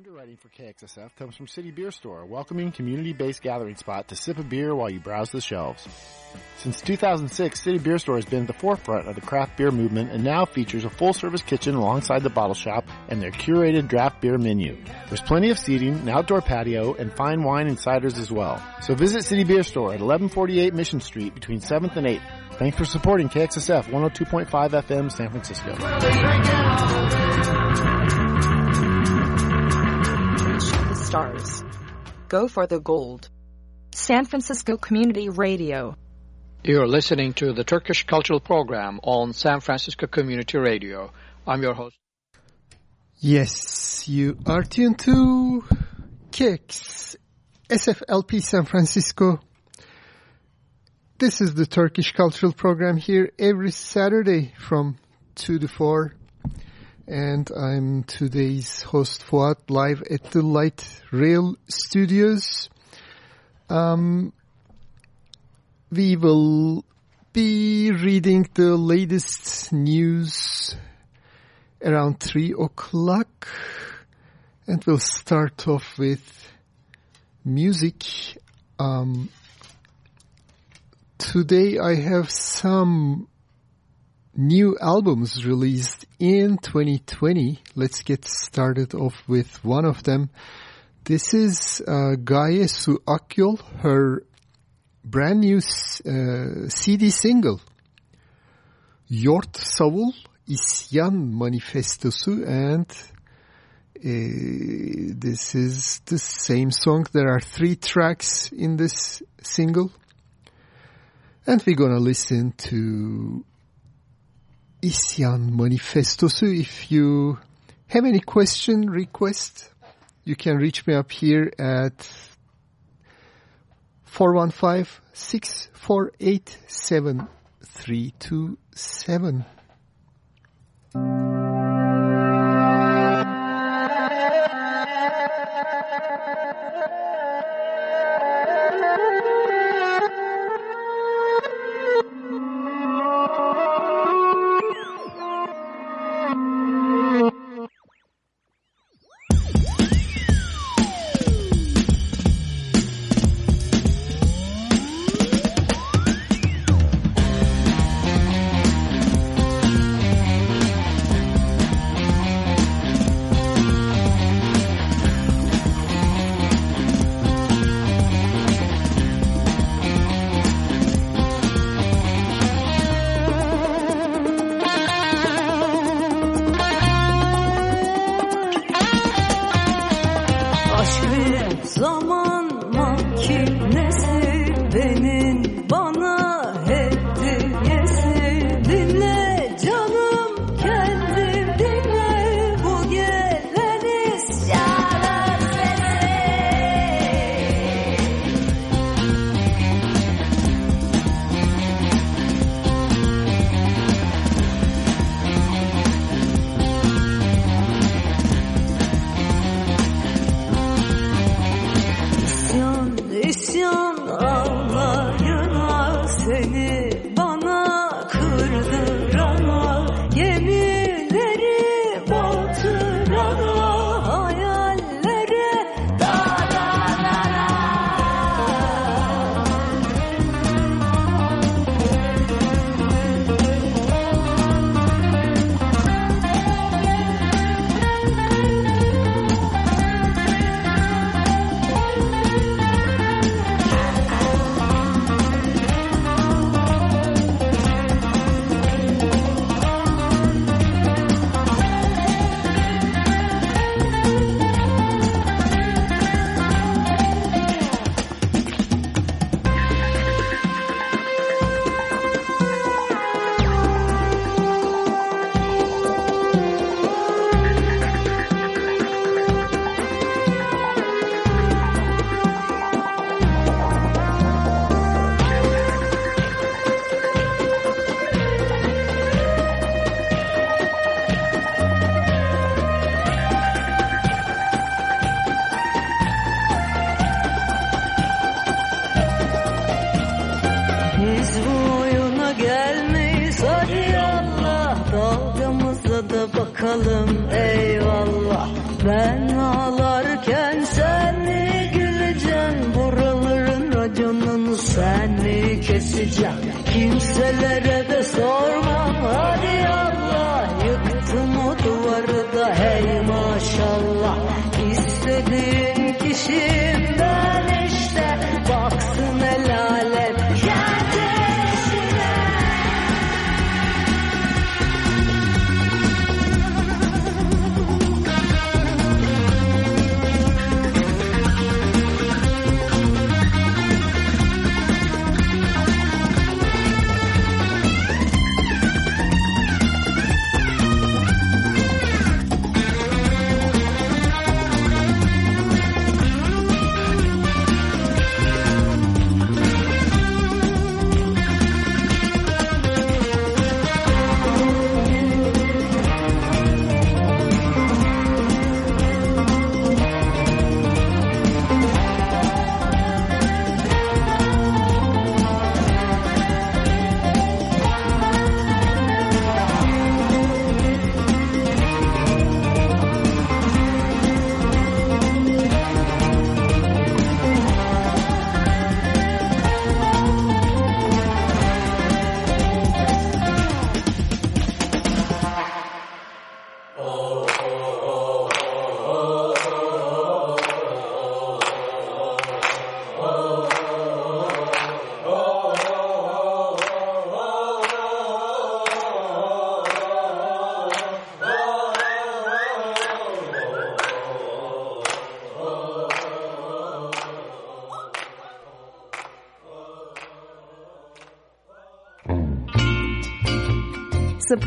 Underwriting for KXSF comes from City Beer Store, a welcoming community-based gathering spot to sip a beer while you browse the shelves. Since 2006, City Beer Store has been at the forefront of the craft beer movement and now features a full-service kitchen alongside the bottle shop and their curated draft beer menu. There's plenty of seating, an outdoor patio, and fine wine and ciders as well. So visit City Beer Store at 1148 Mission Street between 7th and 8th. Thanks for supporting KXSF 102.5 FM San Francisco. Stars. Go for the gold. San Francisco Community Radio. You're listening to the Turkish Cultural Program on San Francisco Community Radio. I'm your host. Yes, you are tuned to KIX, SFLP San Francisco. This is the Turkish Cultural Program here every Saturday from 2 to 4 and I'm today's host Fuat live at the Light Rail Studios. Um, we will be reading the latest news around 3 o'clock and we'll start off with music. Um, today I have some new albums released in 2020. Let's get started off with one of them. This is uh, Gaye Su Akyol, her brand new uh, CD single. Yort Savul İsyan Manifestosu and uh, this is the same song. There are three tracks in this single. And we're gonna listen to İsyan Manifestosu. If you have any question, request, you can reach me up here at 415-648-7327.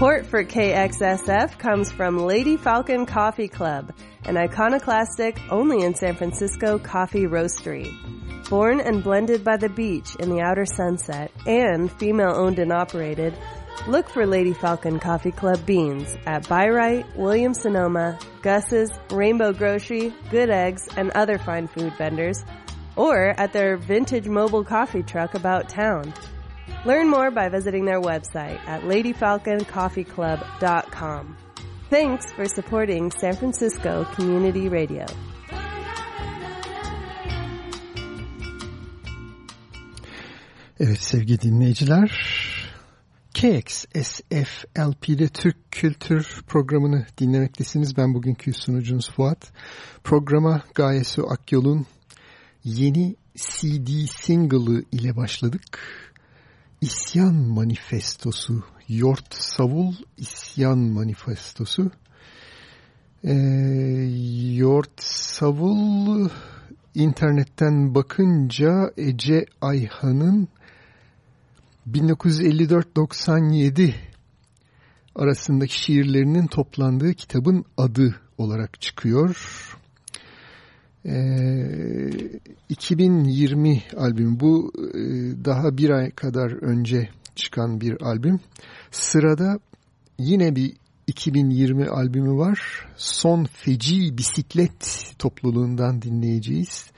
Support for KXSF comes from Lady Falcon Coffee Club, an iconoclastic, only in San Francisco coffee roastery. Born and blended by the beach in the outer sunset and female owned and operated, look for Lady Falcon Coffee Club beans at Bi-Rite, Williams Sonoma, Gus's, Rainbow Grocery, Good Eggs, and other fine food vendors, or at their vintage mobile coffee truck about town. Learn more by visiting their website at ladyfalconcoffeeclub.com. Thanks for supporting San Francisco Community Radio. Evet sevgili dinleyiciler, KXSFLP'de Türk Kültür programını dinlemektesiniz. Ben bugünkü sunucunuz Fuat. Programa Gaye Su Akyol'un yeni CD single'ı ile başladık. İsyan Manifestosu, Yort Savul İsyan Manifestosu. Ee, Yort Savul internetten bakınca Ece Ayhan'ın 1954-97 arasındaki şiirlerinin toplandığı kitabın adı olarak çıkıyor. Ee, 2020 albüm bu e, daha bir ay kadar önce çıkan bir albüm. Sırada yine bir 2020 albümü var. Son Feci Bisiklet topluluğundan dinleyeceğiz.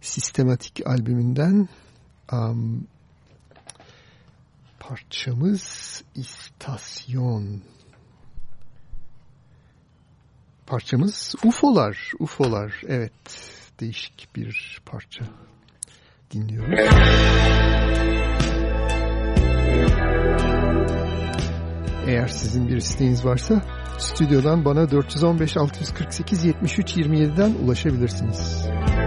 Sistematik albümünden um, parçamız İstasyon. Parçamız UFO'lar. UFO'lar. Evet. Değişik bir parça dinliyoruz. Eğer sizin bir isteğiniz varsa stüdyodan bana 415 648 73 27'den ulaşabilirsiniz. Gözlerinde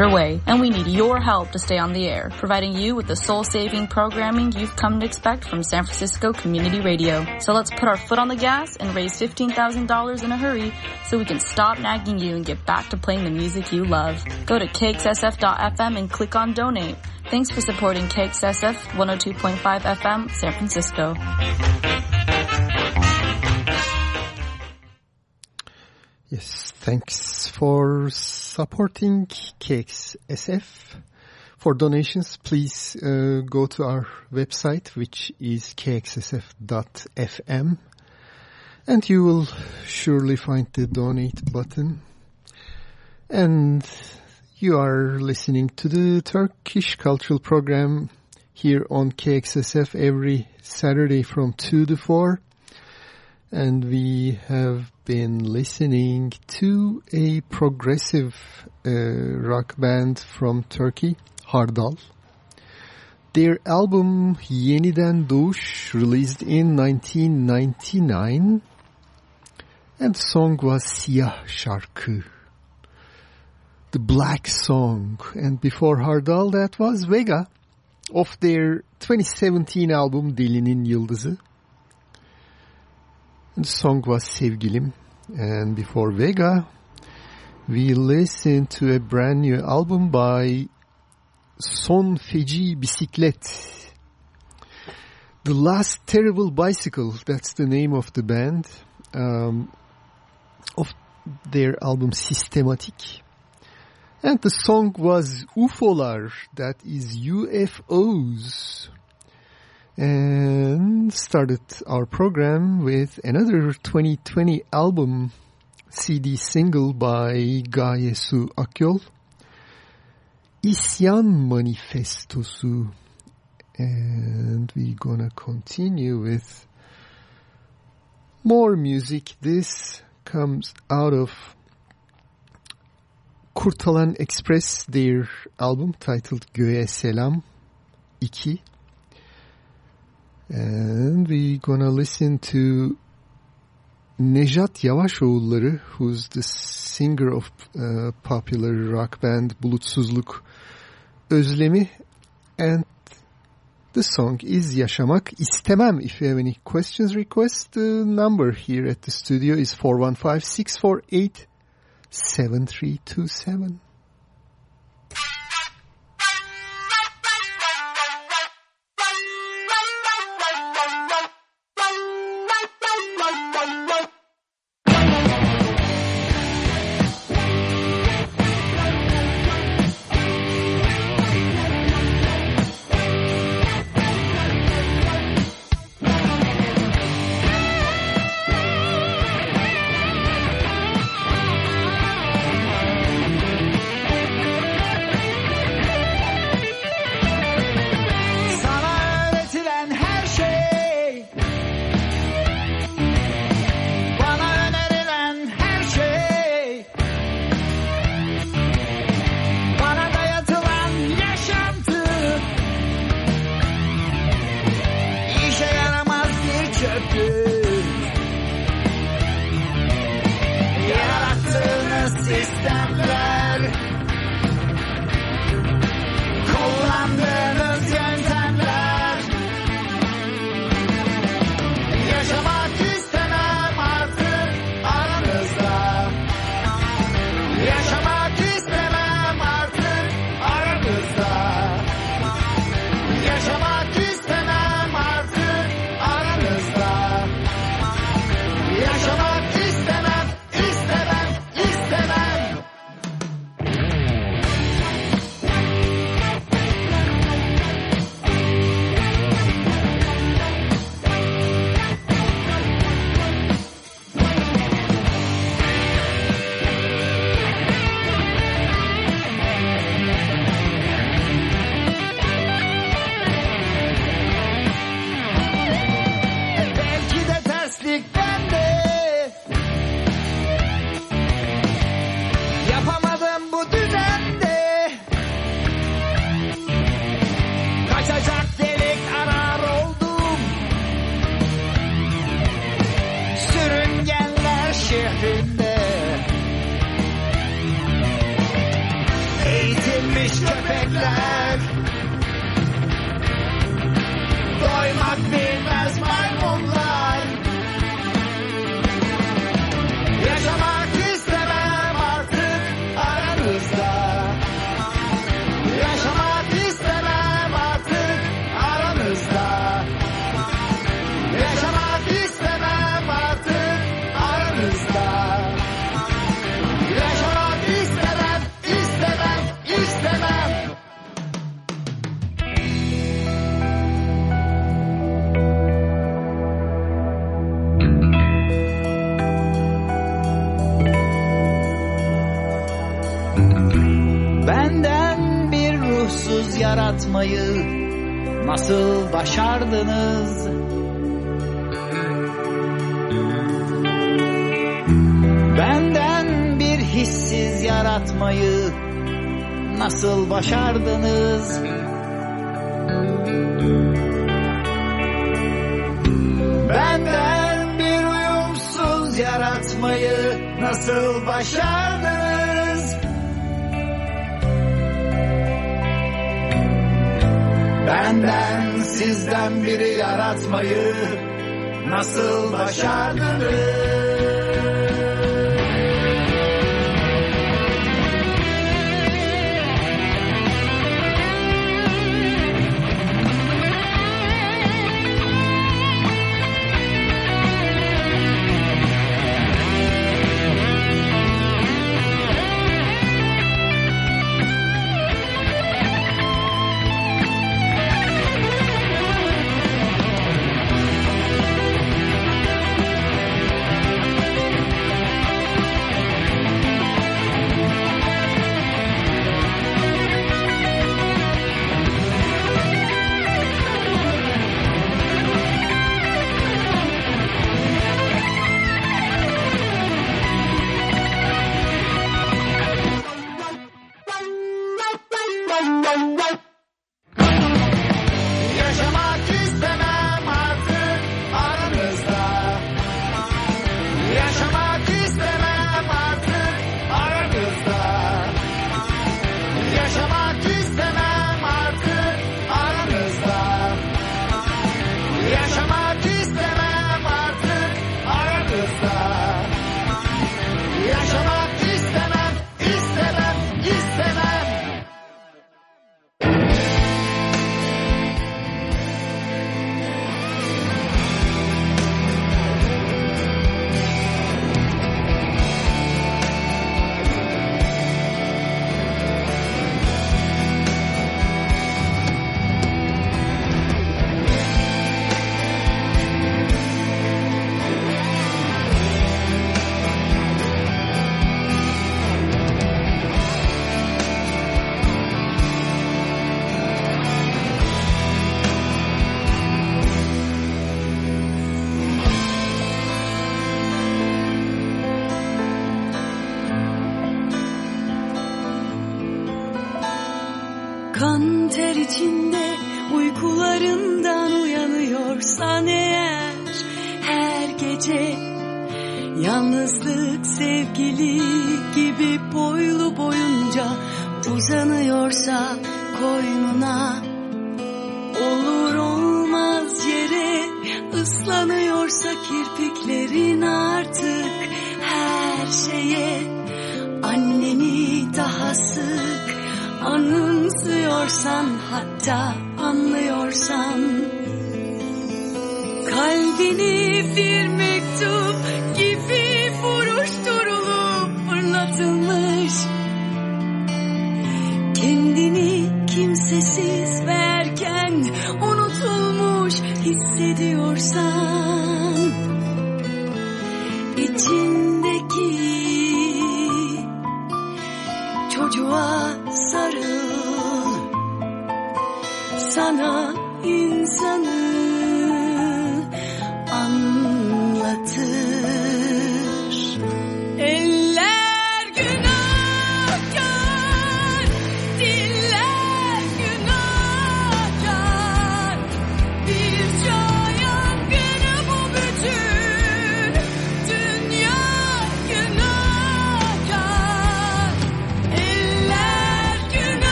underway, and we need your help to stay on the air, providing you with the soul-saving programming you've come to expect from San Francisco Community Radio. So let's put our foot on the gas and raise $15,000 in a hurry so we can stop nagging you and get back to playing the music you love. Go to KXSF.FM and click on donate. Thanks for supporting KXSF 102.5 FM San Francisco. Yes, thanks for supporting KXSF. For donations, please uh, go to our website, which is kxsf.fm, and you will surely find the donate button. And you are listening to the Turkish Cultural Program here on KXSF every Saturday from 2 to 4 and we have been listening to a progressive uh, rock band from Turkey, Hardal. Their album Yeniden Doğuş released in 1999 and the song was Siyah Şarkı. The Black Song. And before Hardal that was Vega of their 2017 album Delinin Yıldızı. The song was Sevgilim. And before Vega, we listened to a brand new album by Son Feci Bisiklet. The Last Terrible Bicycle, that's the name of the band, um, of their album Systematic. And the song was UFO'lar, that is UFOs and started our program with another 2020 album CD single by Gaye Su Akyol, İsyan Manifestosu. And we're gonna continue with more music. This comes out of Kurtalan Express, their album titled Göğe Selam 2. And we're gonna listen to Nejat Yavaşoğulları, who's the singer of uh, popular rock band Bulutsuzluk Özlemi. And the song is Yaşamak İstemem. If you have any questions, requests, the number here at the studio is 415-648-7327.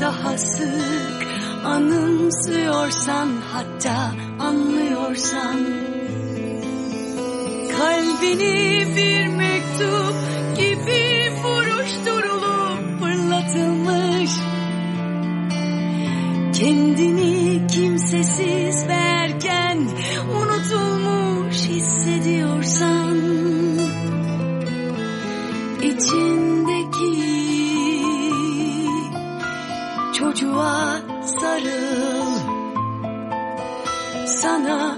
Daha sık anımsıyorsan hatta anlıyorsan. Kalbini bir mektup gibi buruşturulup fırlatılmış. Kendini kimsesiz verken sana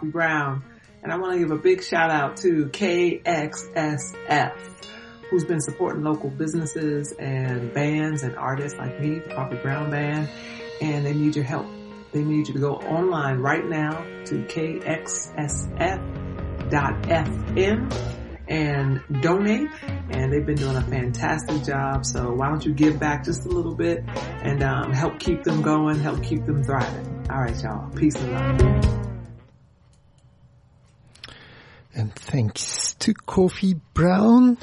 Coffee Brown, and I want to give a big shout out to KXSF, who's been supporting local businesses and bands and artists like me, the Coffee Brown Band, and they need your help. They need you to go online right now to kxsf.fm and donate. And they've been doing a fantastic job. So why don't you give back just a little bit and um, help keep them going, help keep them thriving. All right, y'all. Peace and love. And thanks to Coffee Brown.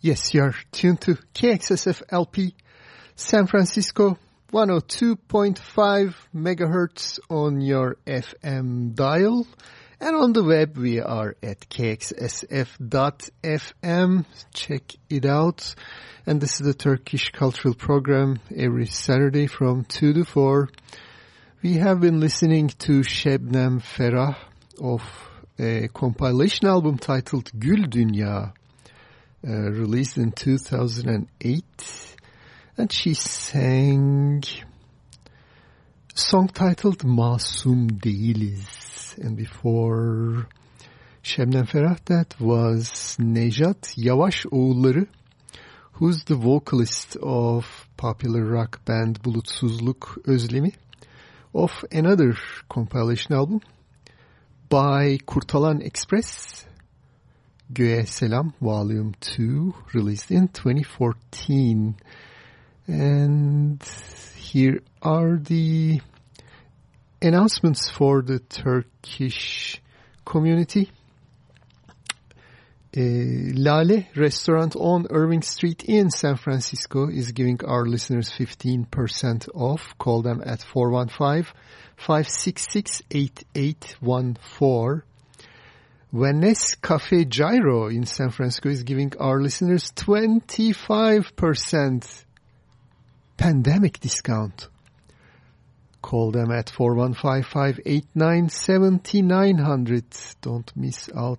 Yes, you're tuned to KXSF LP San Francisco 102.5 megahertz on your FM dial. And on the web, we are at kxsf.fm. Check it out. And this is the Turkish Cultural Program every Saturday from 2 to 4. We have been listening to Şebnem Ferah of a compilation album titled Gül Dünya, uh, released in 2008. And she sang a song titled Masum Değiliz. And before Şebnem Ferah, that was Nejat Yavaşoğulları, who's the vocalist of popular rock band Bulutsuzluk Özlemi, of another compilation album by Kurtalan Ekspres, Göğe Selam Volume 2, released in 2014. And here are the announcements for the Turkish community. Uh, Lale restaurant on Irving Street in San Francisco is giving our listeners 15% off. Call them at 415-566-8814. Venice Cafe Gyro in San Francisco is giving our listeners 25% pandemic discount. Call them at 415-589-7900. Don't miss out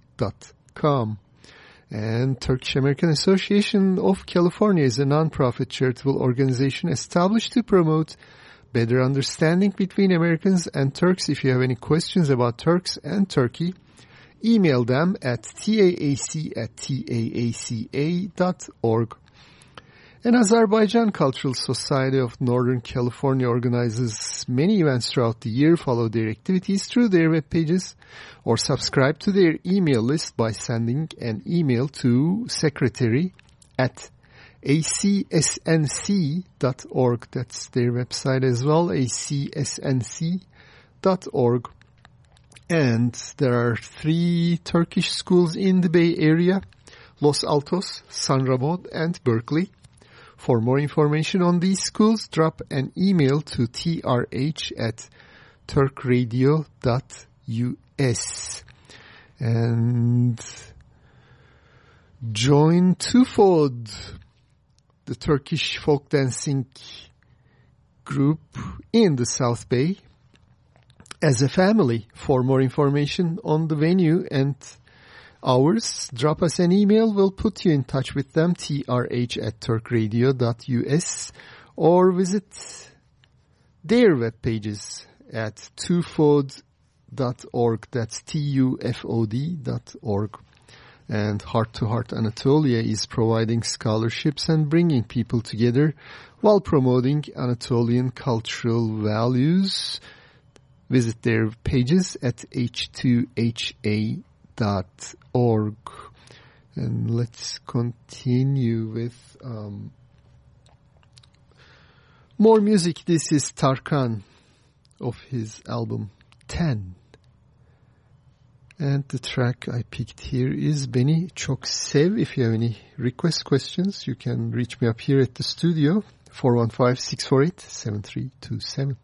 And Turkish American Association of California is a nonprofit charitable organization established to promote better understanding between Americans and Turks. If you have any questions about Turks and Turkey, email them at taac at taaca.org. And Azerbaijan Cultural Society of Northern California organizes many events throughout the year. Follow their activities through their web pages or subscribe to their email list by sending an email to secretary at acsnc.org. That's their website as well, acsnc.org. And there are three Turkish schools in the Bay Area, Los Altos, San Ramon, and Berkeley. For more information on these schools, drop an email to trh at turkradio.us. And join Tufod, the Turkish folk dancing group in the South Bay as a family. For more information on the venue and hours, drop us an email. We'll put you in touch with them, trh at turkradio.us or visit their web pages at tufod.org. That's T-U-F-O-D dot org. And Heart to Heart Anatolia is providing scholarships and bringing people together while promoting Anatolian cultural values. Visit their pages at h2ha.org. And let's continue with um, more music. This is Tarkan of his album 10. And the track I picked here is Beni Çok Sev. If you have any request questions, you can reach me up here at the studio, 415-648-7327.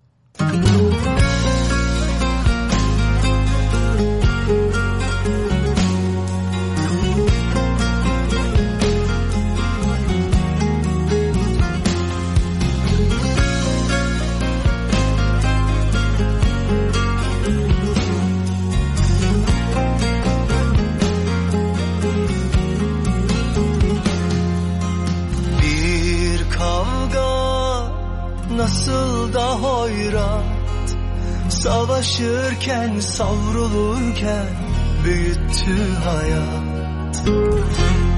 Nasıl da hoyrat Savaşırken savrulurken büyüttü hayat.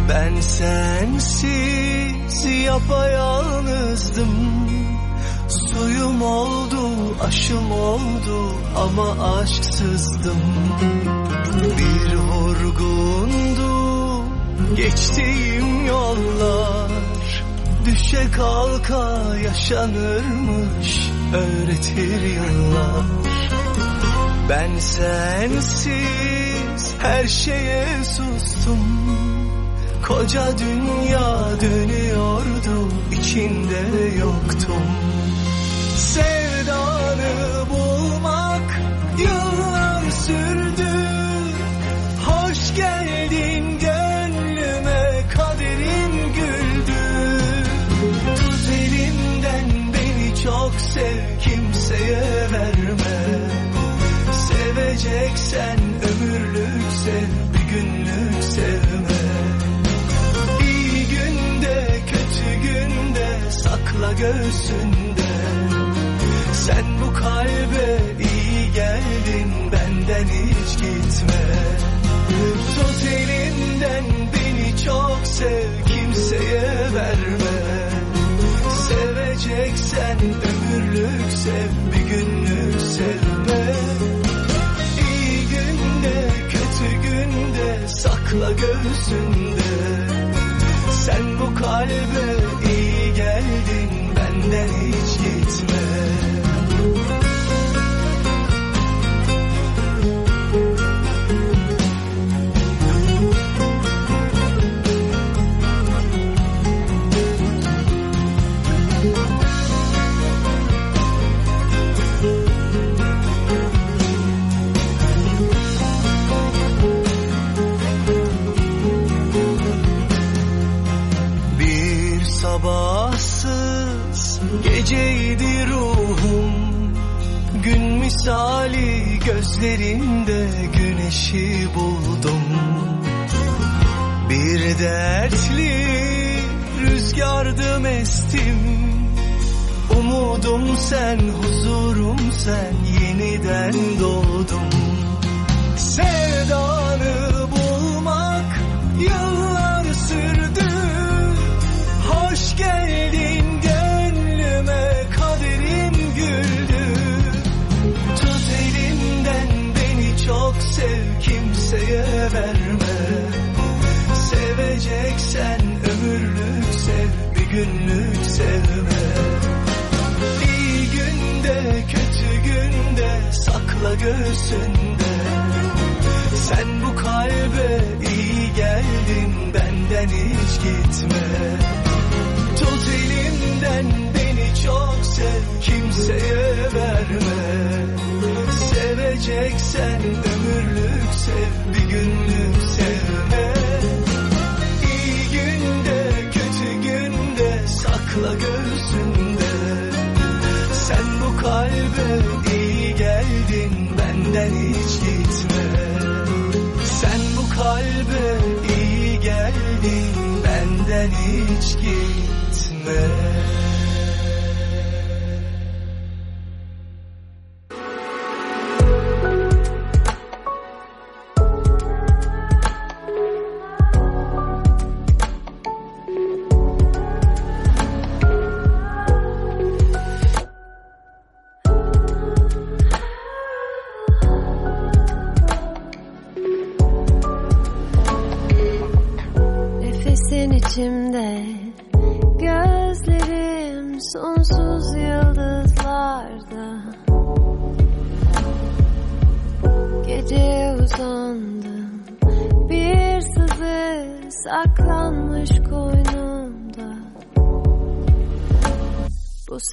Ben sensiz yapayalnızdım Suyum oldu, aşım oldu ama aşksızdım. Bir vurgundu geçtiğim yollar Düşe kalka yaşanırmış öğretir yıllar. Ben sensiz her şeye sustum. Koca dünya dönüyordu içinde yoktum. Sevdanı bulmak Seveceksen ömürlük sev bir günlük sevme. İyi günde kötü günde sakla göğsünde. Sen bu kalbe iyi geldin benden hiç gitme. Tut elimden beni çok sev kimseye verme. Seveceksen ömürlük sev bir günlük sevme kötü günde sakla göğsünde. Sen bu kalbe iyi geldin benden hiç gitme geceydi ruhum. Gün misali gözlerinde güneşi buldum. Bir dertli rüzgardım estim. Umudum sen, huzurum sen Yeniden doğdum. Sevdanı bulmak yıllar sürdü. Hoş geldin verme. Seveceksen ömürlük sev bir günlük sevme. İyi günde kötü günde sakla göğsünde. Sen bu kalbe iyi geldin benden hiç gitme. Tut elimden beni çok sev kimseye verme Seveceksen ömürlük sev bir günlük sevme. İyi günde kötü günde sakla göğsünde. Sen bu kalbe iyi geldin benden hiç gitme. Sen bu kalbe iyi geldin benden hiç gitme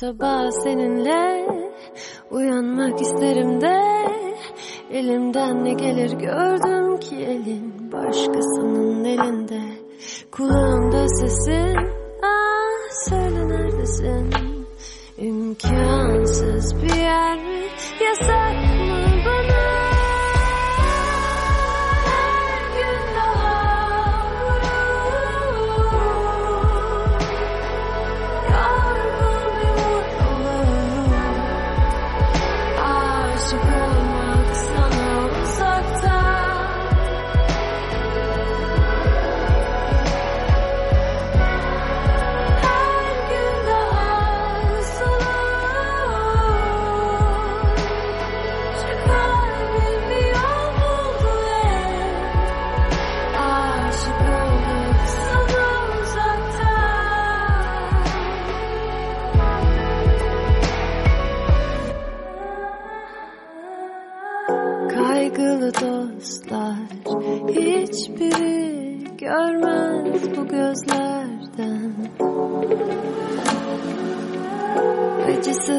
sabah seninle Uyanmak isterim de Elimden ne gelir gördüm ki elin başkasının elinde. Kulağımda sesin ah söyle neredesin İmkansız bir yer yasak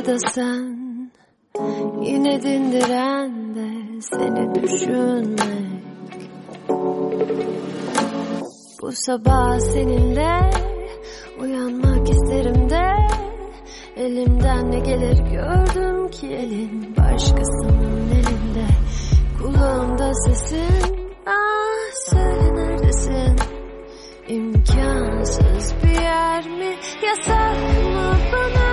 da sen yine dindiren de seni düşünmek. Bu sabah seninle uyanmak isterim de Elimden ne gelir gördüm ki elin başkasının elinde. Kulağımda sesin ah söyle neredesin? İmkansız bir yer mi? Yasak mı bana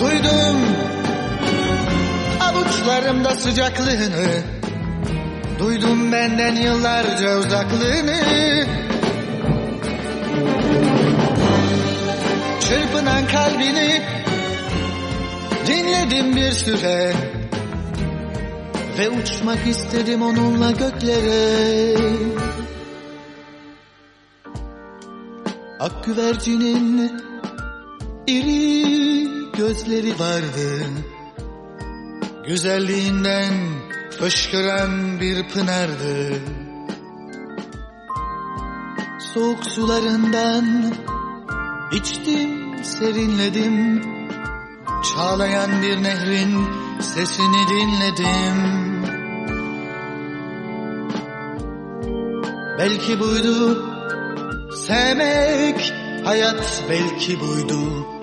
Duydum. Avuçlarımda sıcaklığını. Duydum benden yıllarca uzaklığını. Çırpınan kalbini Dinledim bir süre. Ve uçmak istedim onunla göklere. Ak güvercinin iri gözleri vardı. Güzelliğinden fışkıran bir pınardı. Soğuk sularından içtim serinledim. Çağlayan bir nehrin sesini dinledim. Belki buydu sevmek hayat belki buydu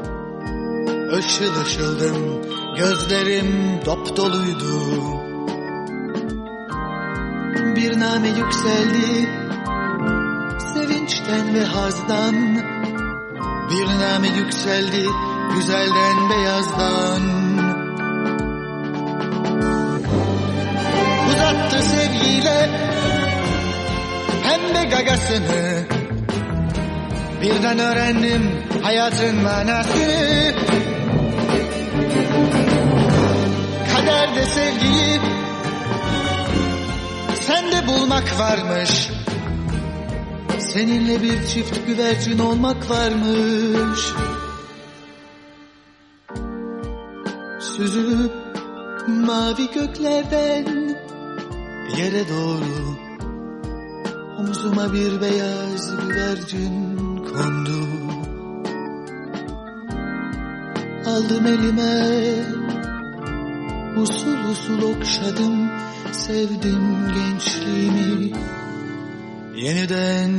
Işıl ışıldım gözlerim dop doluydu. Bir name yükseldi sevinçten ve hazdan. Bir name yükseldi güzelden beyazdan. Uzattı sevgiyle pembe gagasını. Birden öğrendim hayatın manasını Kaderde sevgiyi. Sende bulmak varmış. Seninle bir çift güvercin olmak varmış. Süzülüp mavi göklerden yere doğru Omzuma bir beyaz güvercin kondu. Aldım elime Usul usul okşadım Sevdim gençliğimi. Yeniden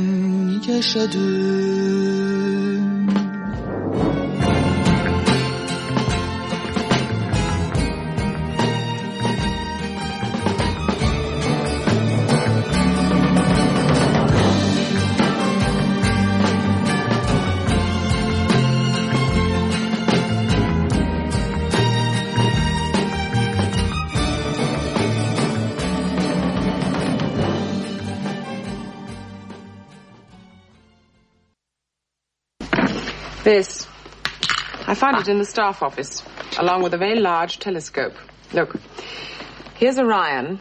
yaşadım This. I found it in the staff office, along with a very large telescope. Look, here's Orion,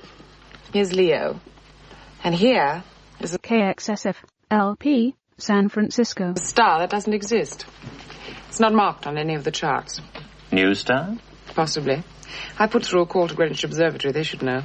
here's Leo, and here is a KXSF LP San Francisco. A star that doesn't exist. It's not marked on any of the charts. New star? Possibly. I put through a call to Greenwich Observatory. They should know.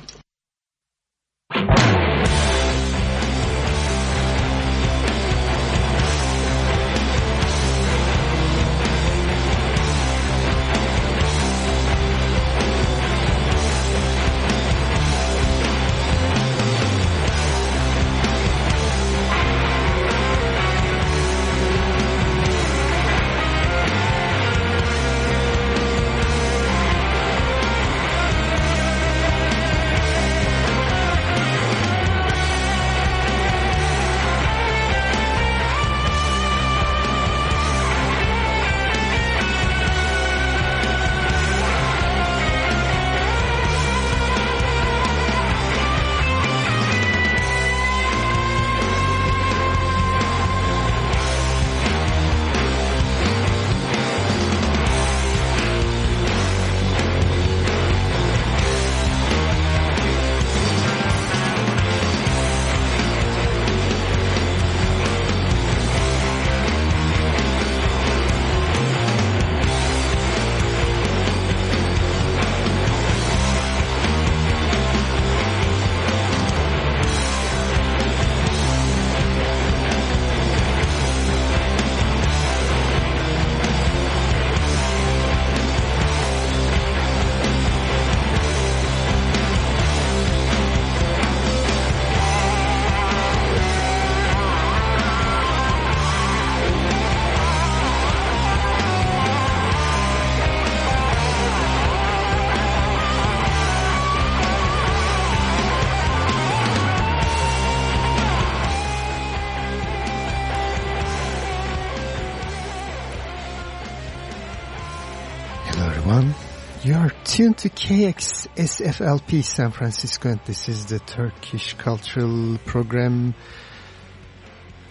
Tuned to KXSFLP San Francisco and this is the Turkish Cultural Program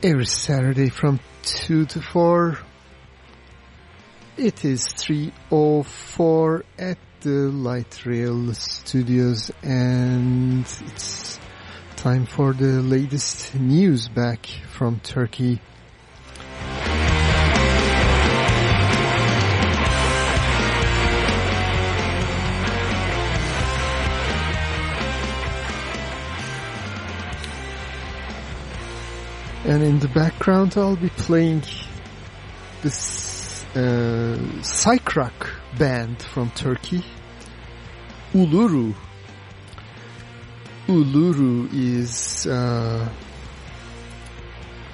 every Saturday from 2 to 4. It is 3.04 at the Light Rail Studios and it's time for the latest news back from Turkey. And in the background I'll be playing this uh, psych rock band from Turkey, Uluru. Uluru is uh,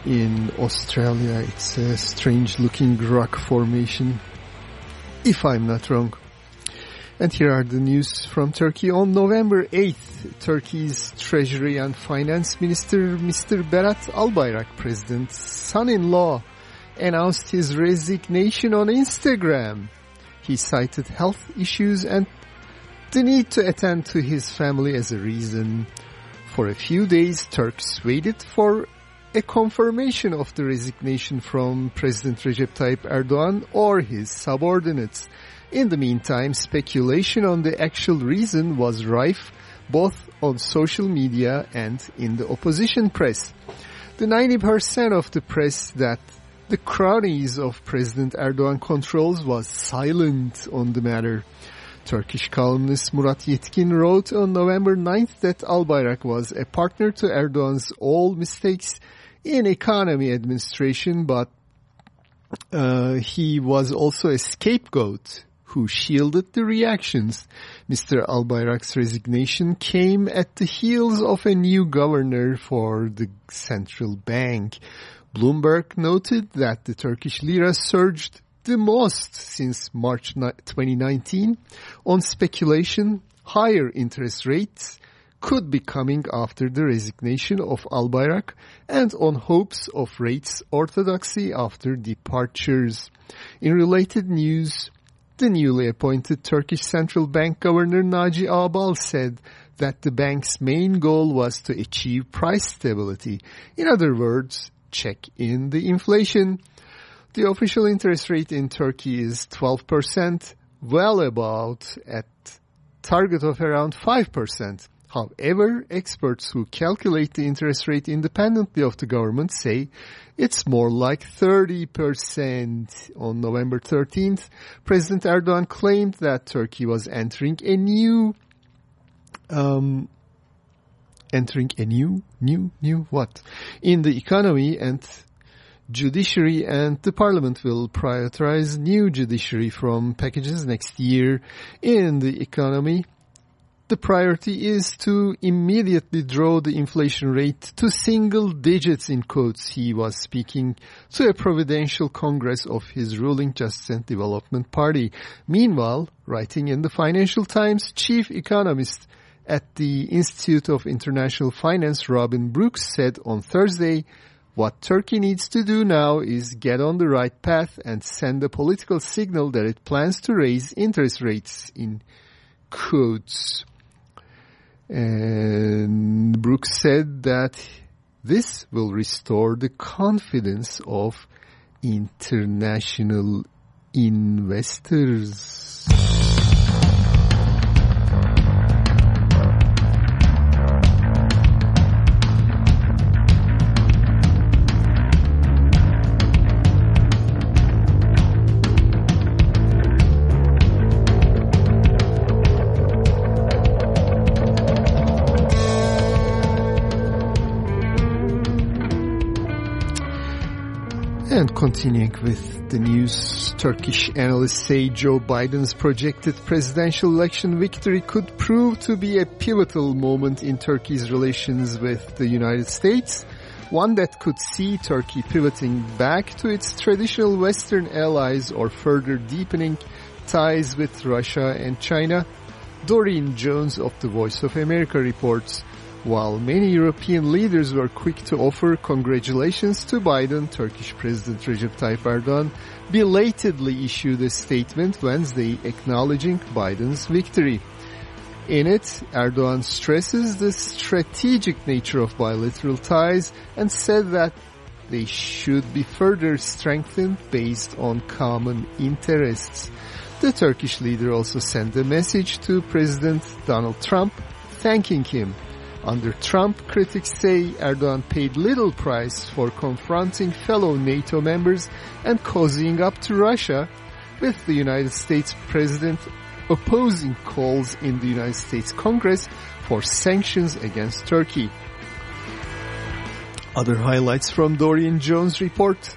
in Australia. It's a strange looking rock formation, if I'm not wrong. And here are the news from Turkey. On November 8th, Turkey's Treasury and Finance Minister Mr. Berat Albayrak, President's son-in-law, announced his resignation on Instagram. He cited health issues and the need to attend to his family as a reason. For a few days, Turks waited for a confirmation of the resignation from President Recep Tayyip Erdogan or his subordinates. In the meantime, speculation on the actual reason was rife both on social media and in the opposition press. The 90% of the press that the cronies of President Erdogan controls was silent on the matter. Turkish columnist Murat Yetkin wrote on November 9th that Albayrak was a partner to Erdogan's all mistakes in economy administration, but uh, he was also a scapegoat who shielded the reactions. Mr. Albayrak's resignation came at the heels of a new governor for the central bank. Bloomberg noted that the Turkish lira surged the most since March 2019 on speculation higher interest rates could be coming after the resignation of Albayrak and on hopes of rates orthodoxy after departures. In related news, the newly appointed Turkish Central Bank Governor Naci Ağbal said that the bank's main goal was to achieve price stability. In other words, check in the inflation. The official interest rate in Turkey is 12%, well above at target of around 5%. However, experts who calculate the interest rate independently of the government say it's more like 30%. On November 13th, President Erdogan claimed that Turkey was entering a new, um, entering a new, new, new what? In the economy and judiciary and the parliament will prioritize new judiciary from packages next year in the economy the priority is to immediately draw the inflation rate to single digits in quotes. He was speaking to a providential congress of his ruling Justice and Development Party. Meanwhile, writing in the Financial Times, chief economist at the Institute of International Finance, Robin Brooks, said on Thursday, what Turkey needs to do now is get on the right path and send a political signal that it plans to raise interest rates in quotes. And Brooks said that this will restore the confidence of international investors. And continuing with the news, Turkish analysts say Joe Biden's projected presidential election victory could prove to be a pivotal moment in Turkey's relations with the United States, one that could see Turkey pivoting back to its traditional Western allies or further deepening ties with Russia and China. Dorian Jones of the Voice of America reports While many European leaders were quick to offer congratulations to Biden, Turkish President Recep Tayyip Erdogan belatedly issued a statement Wednesday acknowledging Biden's victory. In it, Erdogan stresses the strategic nature of bilateral ties and said that they should be further strengthened based on common interests. The Turkish leader also sent a message to President Donald Trump thanking him. Under Trump, critics say Erdogan paid little price for confronting fellow NATO members and cozying up to Russia, with the United States President opposing calls in the United States Congress for sanctions against Turkey. Other highlights from Dorian Jones' report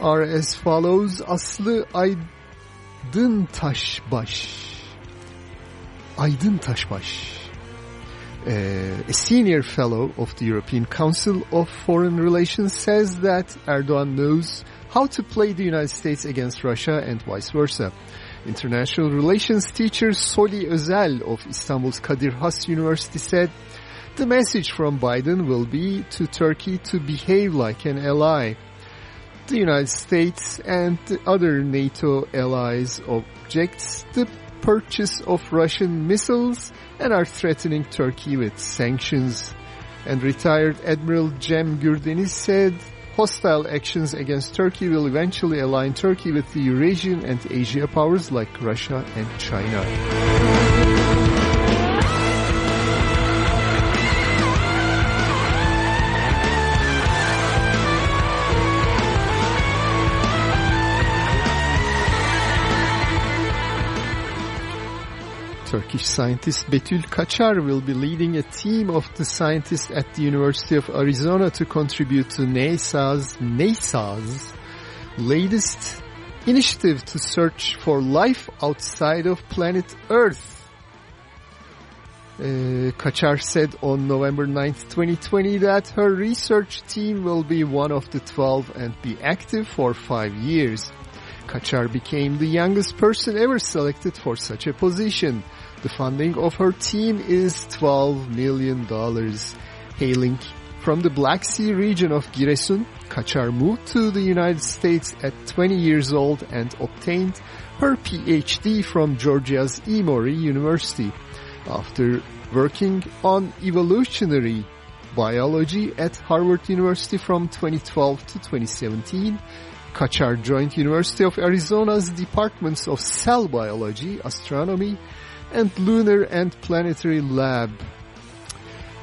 are as follows. Aslı Aydın Taşbaş. Aydın Taşbaş. Uh, a senior fellow of the European Council of Foreign Relations says that Erdogan knows how to play the United States against Russia and vice versa. International Relations teacher Soli Özel of Istanbul's Kadir Has University said, the message from Biden will be to Turkey to behave like an ally. The United States and the other NATO allies objects the purchase of Russian missiles and are threatening Turkey with sanctions. And retired Admiral Cem Gürdeniz said hostile actions against Turkey will eventually align Turkey with the Eurasian and Asia powers like Russia and China. Turkish scientist Betül Kaçar will be leading a team of the scientists at the University of Arizona to contribute to NASA's, NASA's latest initiative to search for life outside of planet Earth. Uh, Kaçar said on November 9th, 2020 that her research team will be one of the 12 and be active for five years. Kaçar became the youngest person ever selected for such a position. The funding of her team is $12 million. Hailing from the Black Sea region of Giresun, Kaçar moved to the United States at 20 years old and obtained her PhD from Georgia's Emory University. After working on evolutionary biology at Harvard University from 2012 to 2017, Kaçar joined University of Arizona's departments of cell biology, astronomy, and lunar and planetary lab.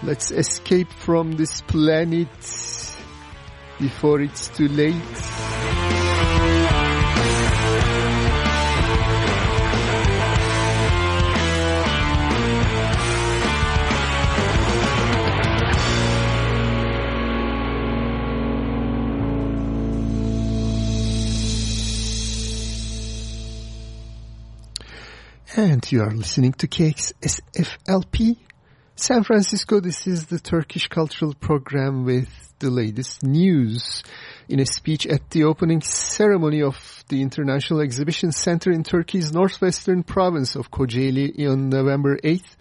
Let's escape from this planet before it's too late. And you are listening to KXSFLP San Francisco. This is the Turkish Cultural Program with the latest news. In a speech at the opening ceremony of the International Exhibition Center in Turkey's northwestern province of Kocaeli on November 8th,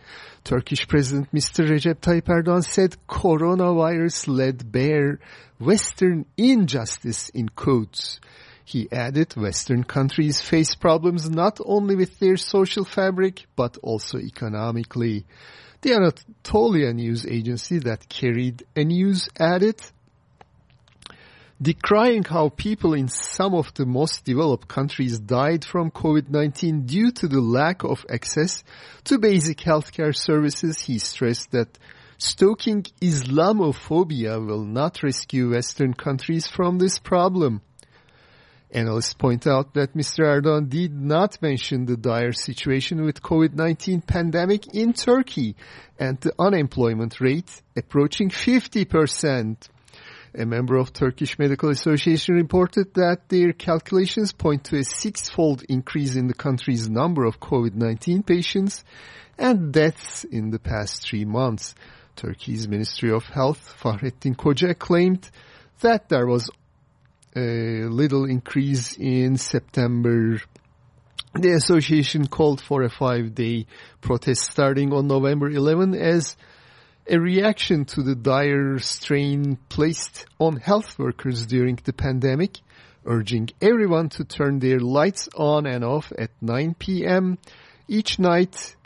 Turkish President Mr. Recep Tayyip Erdogan said coronavirus led bare Western injustice in quotes. He added Western countries face problems not only with their social fabric, but also economically. The Anatolia news agency that carried a news added, decrying how people in some of the most developed countries died from COVID-19 due to the lack of access to basic healthcare services, he stressed that stoking Islamophobia will not rescue Western countries from this problem. Analysts point out that Mr. Erdogan did not mention the dire situation with COVID-19 pandemic in Turkey and the unemployment rate approaching 50%. A member of Turkish Medical Association reported that their calculations point to a six-fold increase in the country's number of COVID-19 patients and deaths in the past three months. Turkey's Ministry of Health, Fahrettin Koca, claimed that there was a little increase in September. The association called for a five-day protest starting on November 11 as a reaction to the dire strain placed on health workers during the pandemic, urging everyone to turn their lights on and off at 9 p.m. each night,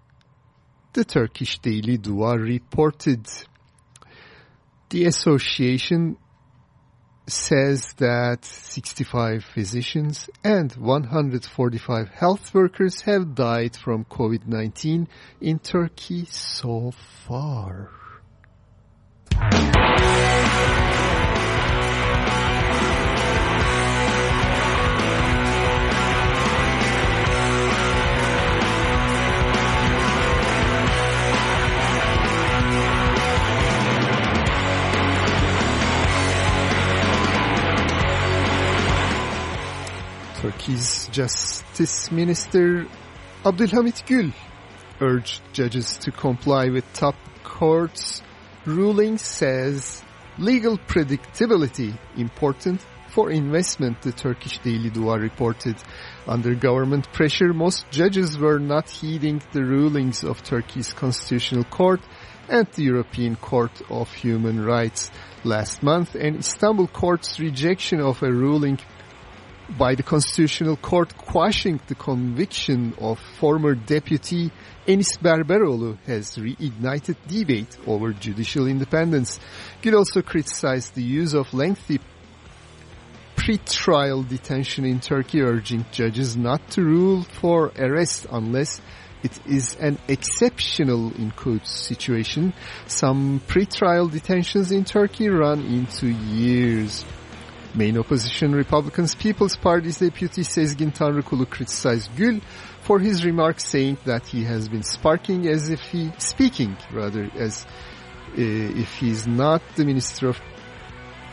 the Turkish Daily Duvar reported. The association says that 65 physicians and 145 health workers have died from COVID-19 in Turkey so far. Turkey's Justice Minister Abdülhamit Gül urged judges to comply with top court's ruling says legal predictability important for investment, the Turkish Daily Duvar reported. Under government pressure, most judges were not heeding the rulings of Turkey's Constitutional Court and the European Court of Human Rights last month, and Istanbul Court's rejection of a ruling by the Constitutional Court quashing the conviction of former deputy Enis Berberoğlu has reignited debate over judicial independence. Gül also criticized the use of lengthy pre-trial detention in Turkey, urging judges not to rule for arrest unless it is an exceptional in quotes situation. Some pre-trial detentions in Turkey run into years. Main opposition Republicans People's Party's deputy Sezgin Tanrıkulu criticized Gül for his remarks saying that he has been sparking as if he, speaking rather, as uh, if he's not the minister of,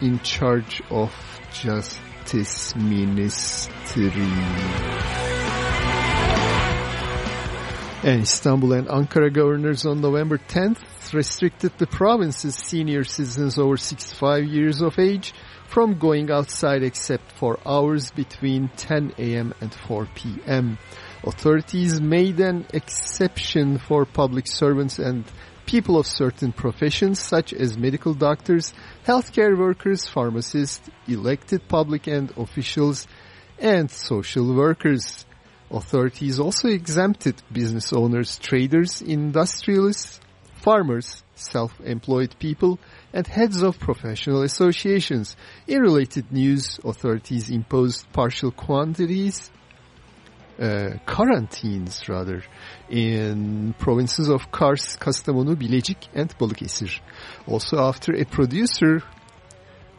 in charge of justice ministry. And Istanbul and Ankara governors on November 10th restricted the province's senior citizens over 65 years of age from going outside except for hours between 10 a.m. and 4 p.m. Authorities made an exception for public servants and people of certain professions such as medical doctors, healthcare workers, pharmacists, elected public and officials, and social workers. Authorities also exempted business owners, traders, industrialists, farmers, self-employed people, and heads of professional associations. In related news, authorities imposed partial quantities, uh, quarantines rather, in provinces of Kars, Kastamonu, Bilecik, and Balıkesir. Also after a producer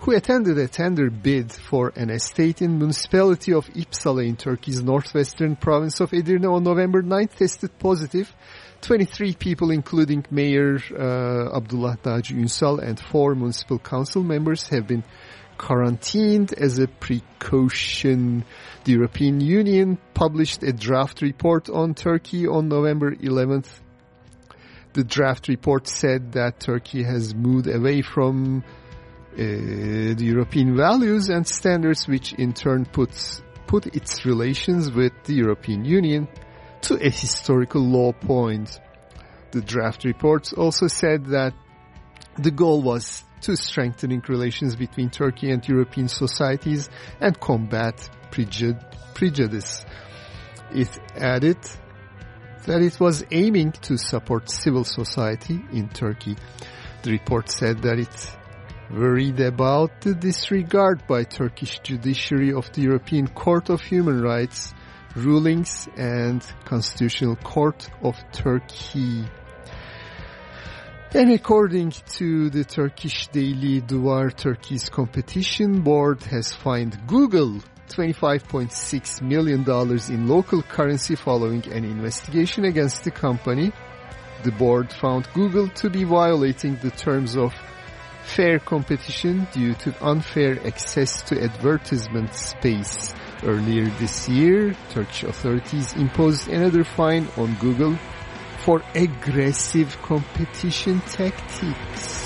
who attended a tender bid for an estate in municipality of İpsala in Turkey's northwestern province of Edirne on November 9th tested positive. 23 people, including Mayor uh, Abdullah Naci Ünsal and four municipal council members, have been quarantined as a precaution. The European Union published a draft report on Turkey on November 11th. The draft report said that Turkey has moved away from uh, the European values and standards, which in turn puts put its relations with the European Union to a historical low point. The draft reports also said that the goal was to strengthening relations between Turkey and European societies and combat prejudice. It added that it was aiming to support civil society in Turkey. The report said that it worried about the disregard by Turkish judiciary of the European Court of Human Rights rulings and Constitutional Court of Turkey. And according to the Turkish daily Duvar, Turkey's competition board has fined Google $25.6 million in local currency following an investigation against the company. The board found Google to be violating the terms of fair competition due to unfair access to advertisement space. Earlier this year, Turkish authorities imposed another fine on Google for aggressive competition tactics.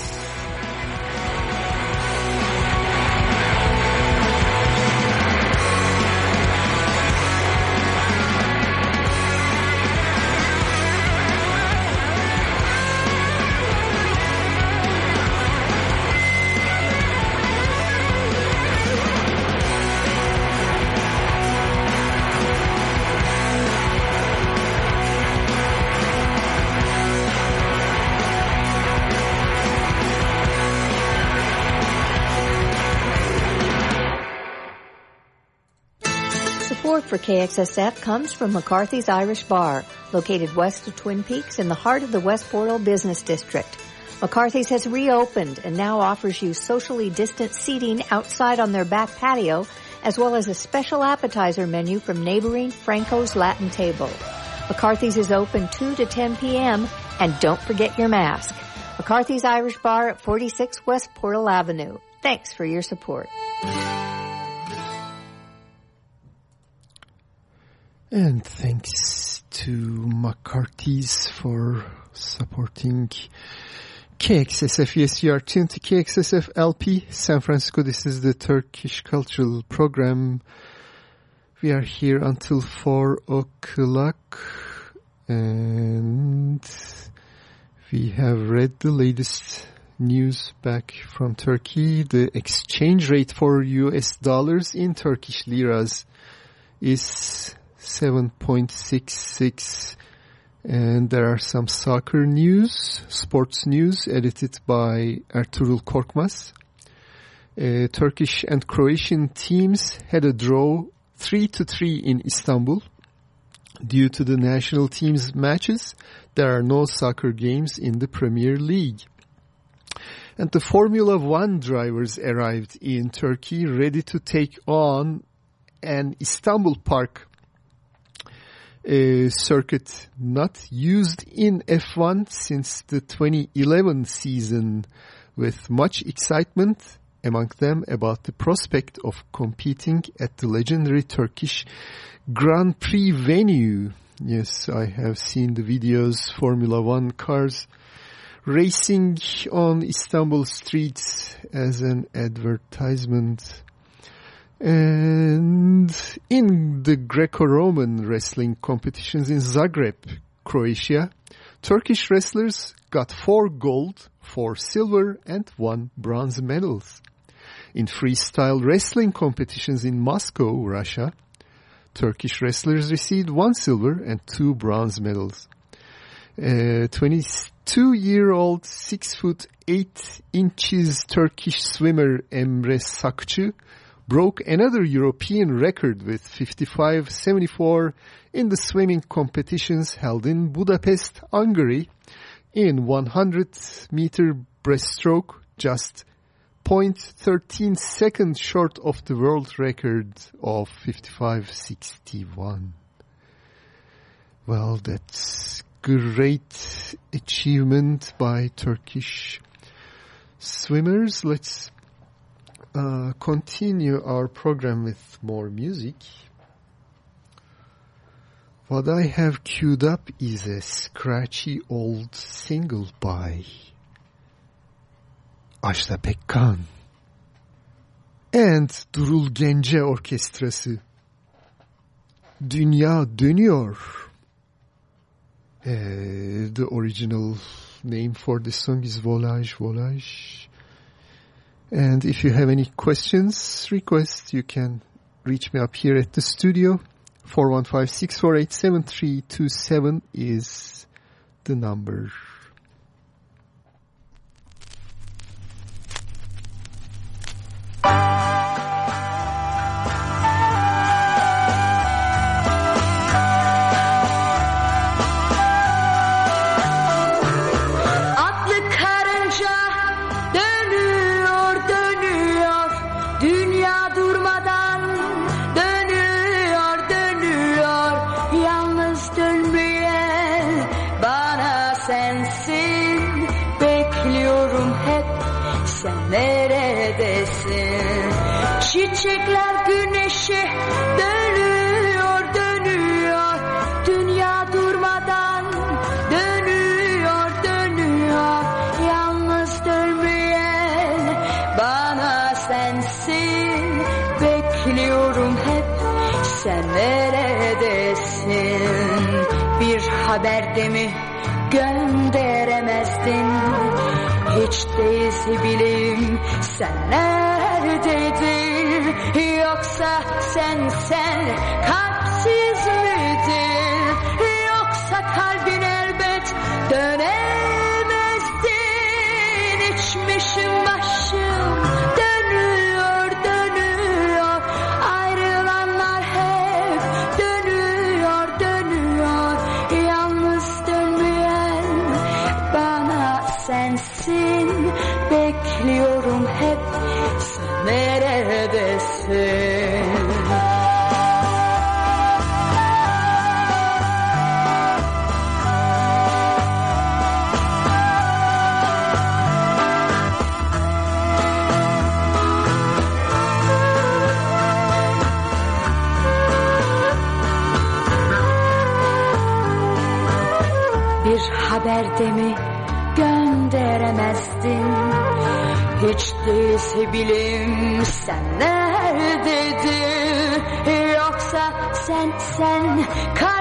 For KXSF comes from McCarthy's Irish Bar, located west of Twin Peaks in the heart of the West Portal Business District. McCarthy's has reopened and now offers you socially distant seating outside on their back patio, as well as a special appetizer menu from neighboring Franco's Latin Table. McCarthy's is open 2 to 10 p.m. and don't forget your mask. McCarthy's Irish Bar at 46 West Portal Avenue. Thanks for your support. And thanks to McCarthy's for supporting KXSF. Yes, you are tuned to KXSF LP San Francisco. This is the Turkish Cultural Program. We are here until 4 o'clock and we have read the latest news back from Turkey. The exchange rate for US dollars in Turkish liras is 7.66 and there are some soccer news, sports news edited by Ertuğrul Korkmaz. Uh, Turkish and Croatian teams had a draw 3 to 3 in Istanbul. Due to the national teams matches, there are no soccer games in the Premier League. And the Formula One drivers arrived in Turkey ready to take on an Istanbul Park uh, circuit not used in F1 since the 2011 season with much excitement among them about the prospect of competing at the legendary Turkish Grand Prix venue. Yes, I have seen the videos, Formula One cars racing on Istanbul streets as an advertisement. And in the Greco-Roman wrestling competitions in Zagreb, Croatia, Turkish wrestlers got four gold, four silver and one bronze medals. In freestyle wrestling competitions in Moscow, Russia, Turkish wrestlers received one silver and two bronze medals. 22-year-old, 6 foot 8 inches Turkish swimmer Emre Sakçı broke another European record with 55.74 in the swimming competitions held in Budapest, Hungary in 100 meter breaststroke, just 0.13 seconds short of the world record of 55.61. Well, that's great achievement by Turkish swimmers. Let's uh, continue our program with more music. What I have queued up is a scratchy old single by Ajda Pekkan and Durul Gence Orkestrası. Dünya Dönüyor. Uh, the original name for the song is Volage Volage. And if you have any questions, requests, you can reach me up here at the studio. 415-648-7327 is the number. Haberde mi gönderemezdin Hiç değilse bileyim sen neredeydin Yoksa sen sen kalpsiz miydin Yoksa kalbin elbet dönemezdin erdemi gönderemezdin Hiç değilse bilim sen nerededir? Yoksa sen sen kal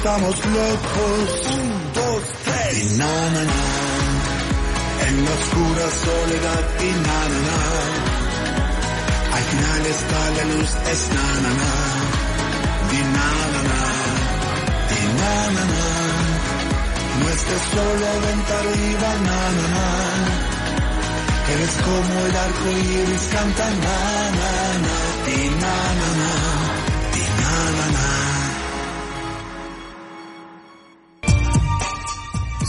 estamos locos. Un, dos, tres. Y na na na. En la oscura soledad y na na na. Al final está la luz, es na na na. Di na na na. Di na na na. No estés solo, vente arriba, na na na. Eres como el arco iris, canta na na na. Di na na na. Di na na na.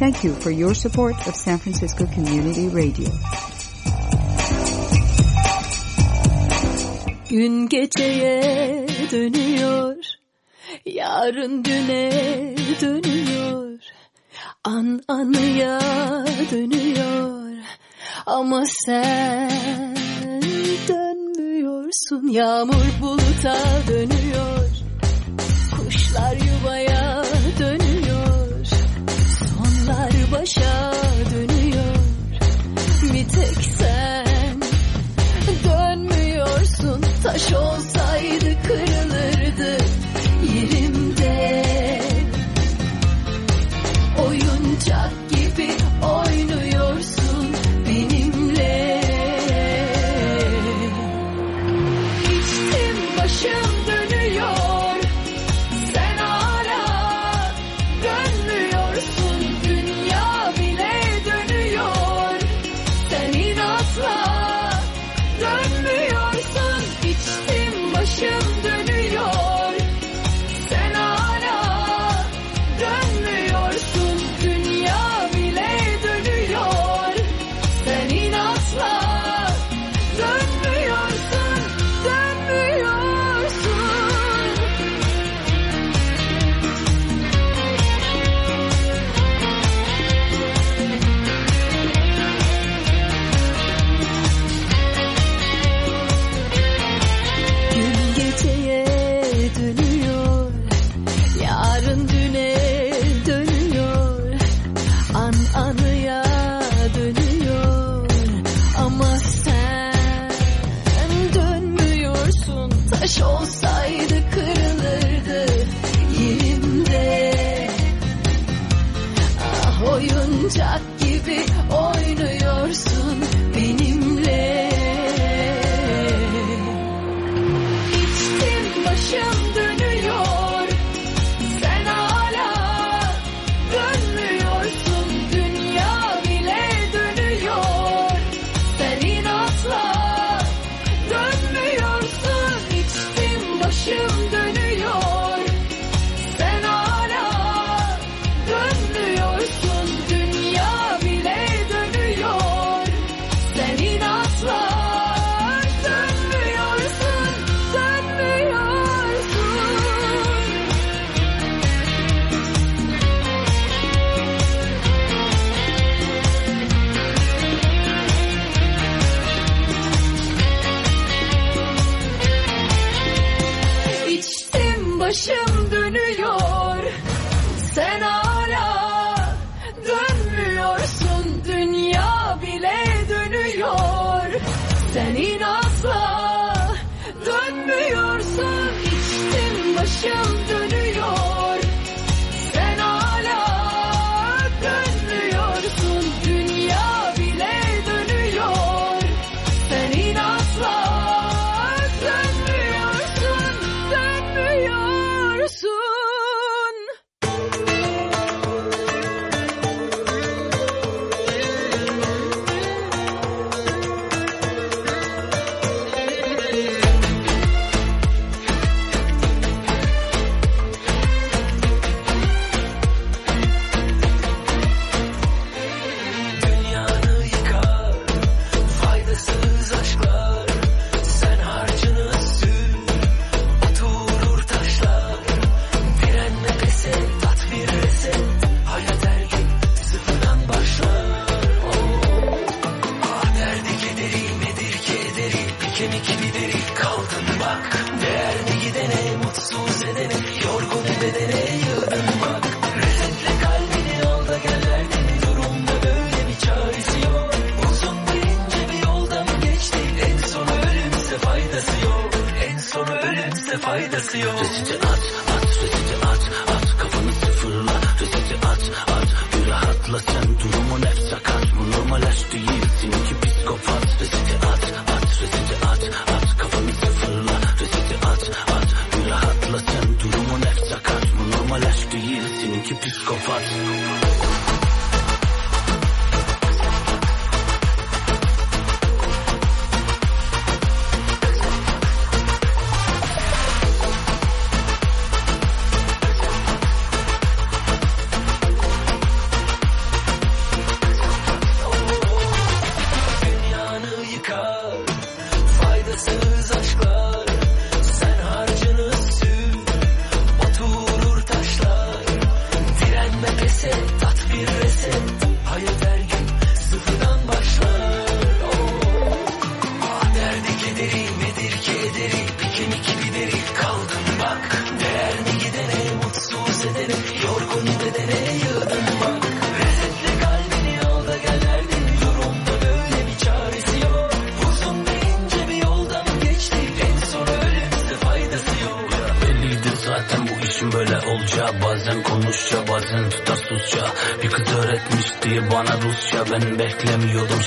Thank you for your support of San Francisco Community Radio. Gün geceye dönüyor, yarın düne dönüyor, an anıya dönüyor ama sen dönmüyorsun. Yağmur buluta dönüyor. başa dönüyor. Bir tek sen dönmüyorsun taş olsun. Sen inatla dönmüyorsun içtim başım.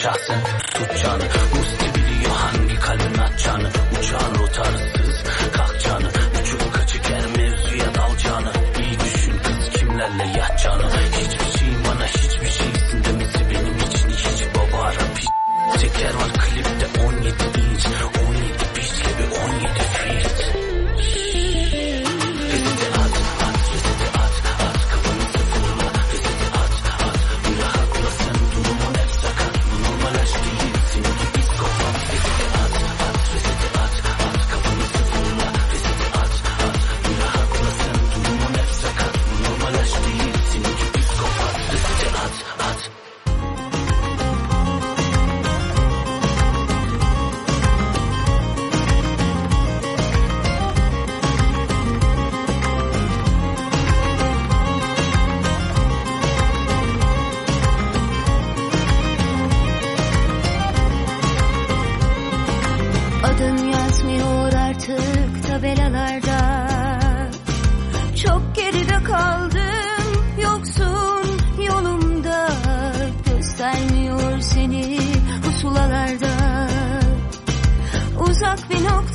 şahsın suçan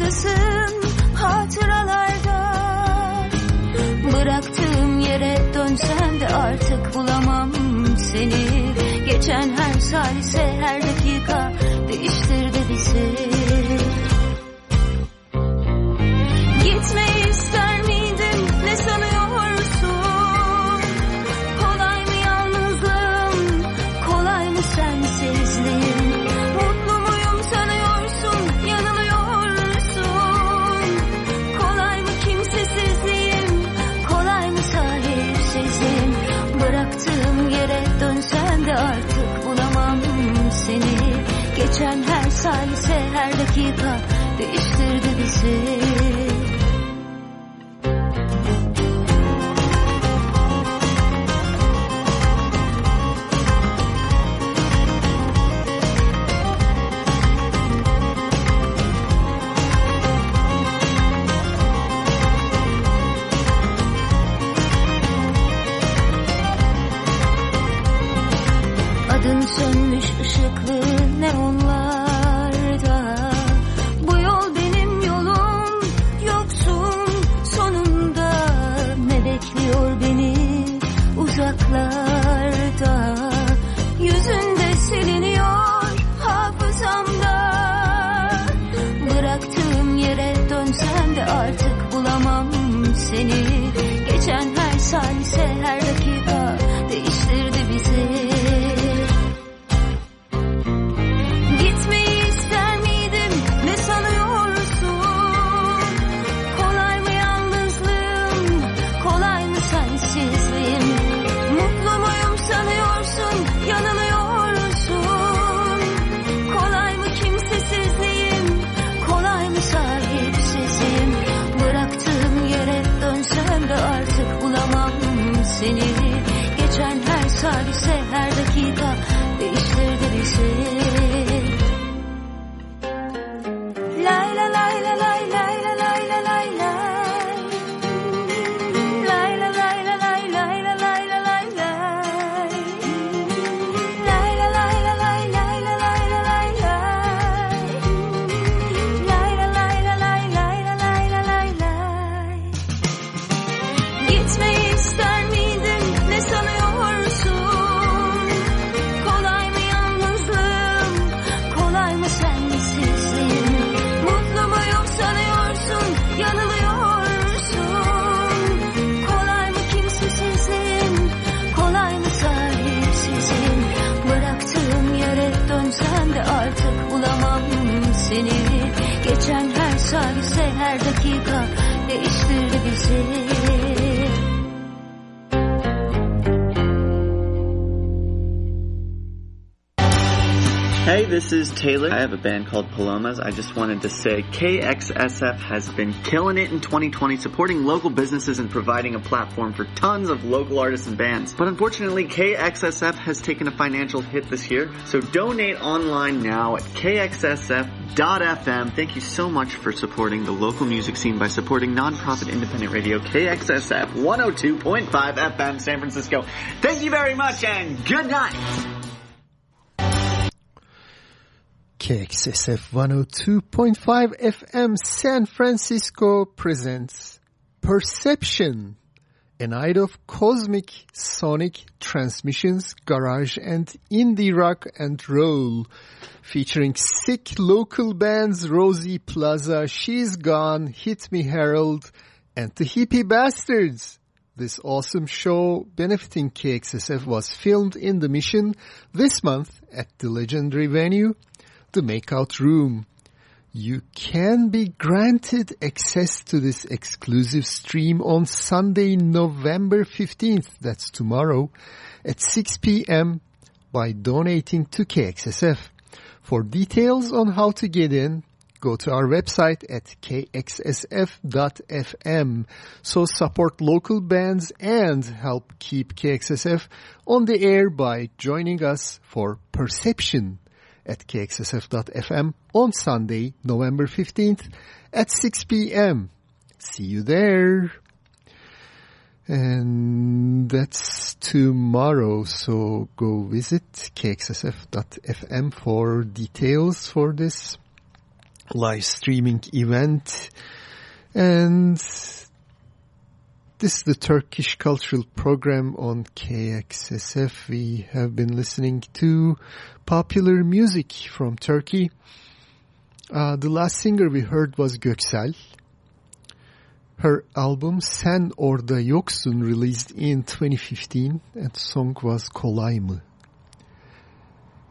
haklısın hatıralarda. Bıraktığım yere dönsem de artık bulamam seni. Geçen her salise her dakika değiştirdi bizi. değiştirdi bizi. Taylor. I have a band called Palomas. I just wanted to say KXSF has been killing it in 2020, supporting local businesses and providing a platform for tons of local artists and bands. But unfortunately, KXSF has taken a financial hit this year, so donate online now at KXSF.FM. Thank you so much for supporting the local music scene by supporting nonprofit independent radio KXSF 102.5 FM San Francisco. Thank you very much and good night. KXSF 102.5 FM San Francisco presents Perception, a night of cosmic sonic transmissions, garage and indie rock and roll, featuring sick local bands Rosie Plaza, She's Gone, Hit Me Harold, and the Hippie Bastards. This awesome show benefiting KXSF was filmed in the Mission this month at the legendary venue the Makeout Room. You can be granted access to this exclusive stream on Sunday, November 15th, that's tomorrow, at 6 p.m. by donating to KXSF. For details on how to get in, go to our website at kxsf.fm. So support local bands and help keep KXSF on the air by joining us for Perception at kxsf.fm on Sunday, November 15th at 6 p.m. See you there. And that's tomorrow, so go visit kxsf.fm for details for this live streaming event. And this is the Turkish Cultural Program on KXSF. We have been listening to popular music from Turkey. Uh, the last singer we heard was Göksel. Her album Sen Orada Yoksun released in 2015 and the song was Kolay mı?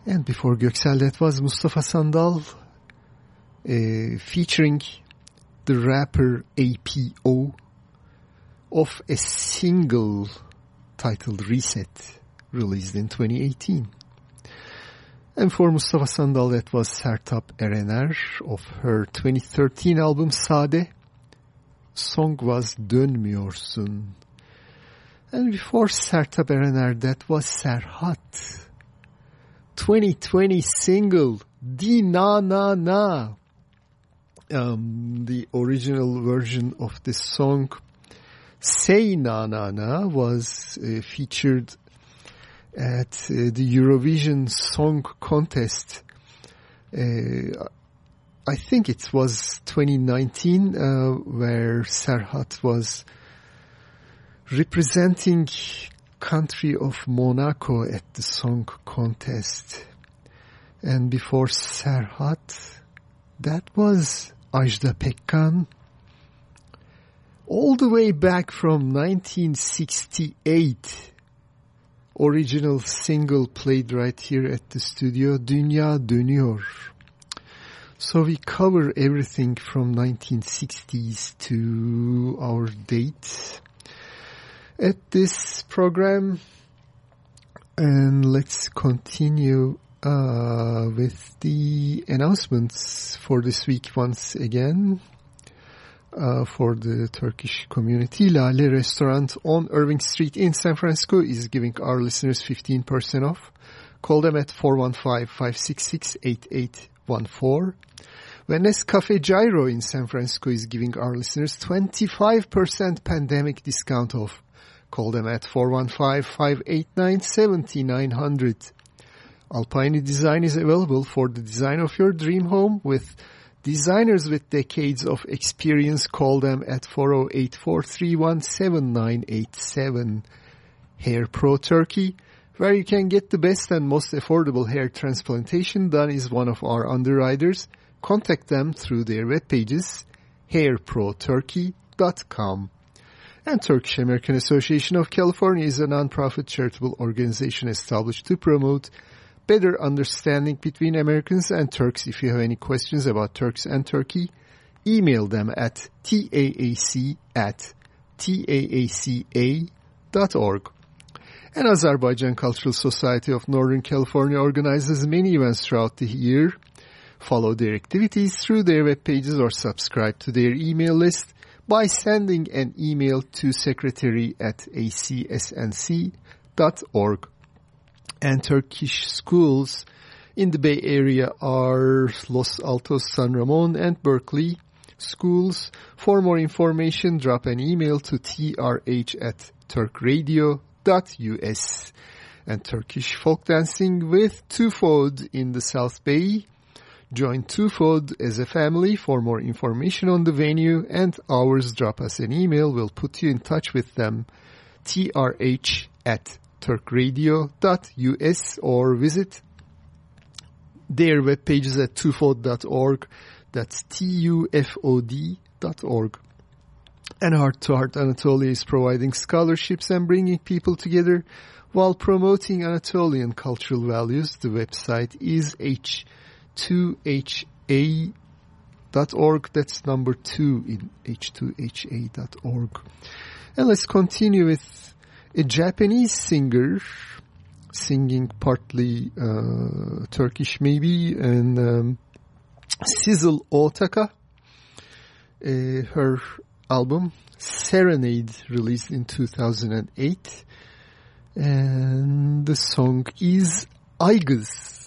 And before Göksel that was Mustafa Sandal uh, featuring the rapper Eypio of a single titled Reset released in 2018. And for Mustafa Sandal that was Sertab Erener of her 2013 album Sade. Song was Dönmüyorsun. And before Sertab Erener that was Serhat. 2020 single Di Na Na Na. Um, the original version of this song Say Na Na Na was uh, featured at uh, the Eurovision Song Contest. Uh, I think it was 2019 uh, where Serhat was representing country of Monaco at the song contest. And before Serhat, that was Ajda Pekkan. All the way back from 1968 original single played right here at the studio, Dünya Dönüyor. So we cover everything from 1960s to our date at this program. And let's continue uh, with the announcements for this week once again. Uh, for the Turkish community. Lale Restaurant on Irving Street in San Francisco is giving our listeners 15% off. Call them at 415-566-8814. Venice Cafe Gyro in San Francisco is giving our listeners 25% pandemic discount off. Call them at 415-589-7900. Alpine Design is available for the design of your dream home with Designers with decades of experience call them at 408-431-7987. Hair Pro Turkey, where you can get the best and most affordable hair transplantation done is one of our underwriters. Contact them through their web pages, hairproturkey.com. And Turkish American Association of California is a nonprofit charitable organization established to promote better understanding between Americans and Turks. If you have any questions about Turks and Turkey, email them at taac at taaca.org. And Azerbaijan Cultural Society of Northern California organizes many events throughout the year. Follow their activities through their web pages or subscribe to their email list by sending an email to secretary at acsnc.org. And Turkish schools in the Bay Area are Los Altos, San Ramon, and Berkeley schools. For more information, drop an email to trh at turkradio.us. And Turkish folk dancing with Tufod in the South Bay. Join Tufod as a family. For more information on the venue and hours, drop us an email. We'll put you in touch with them. trh at turkradio.us or visit their web pages at tufod.org. That's T-U-F-O-D dot org. And Heart to Heart Anatolia is providing scholarships and bringing people together while promoting Anatolian cultural values. The website is h2ha.org. That's number two in h2ha.org. And let's continue with a Japanese singer singing partly uh, Turkish maybe and um, Sizzle Ohtaka. Uh, her album Serenade released in 2008 and the song is Aygız.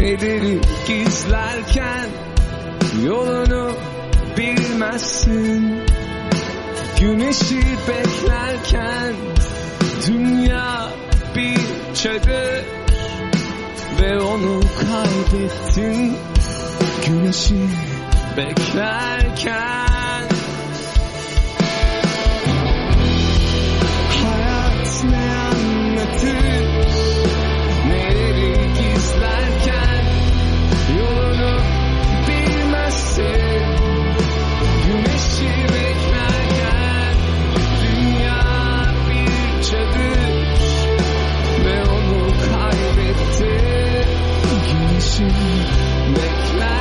Nedeni gizlerken yolunu bilmezsin. Güneşi beklerken dünya bir çadır Ve onu kaybettin. Güneşi beklerken make life.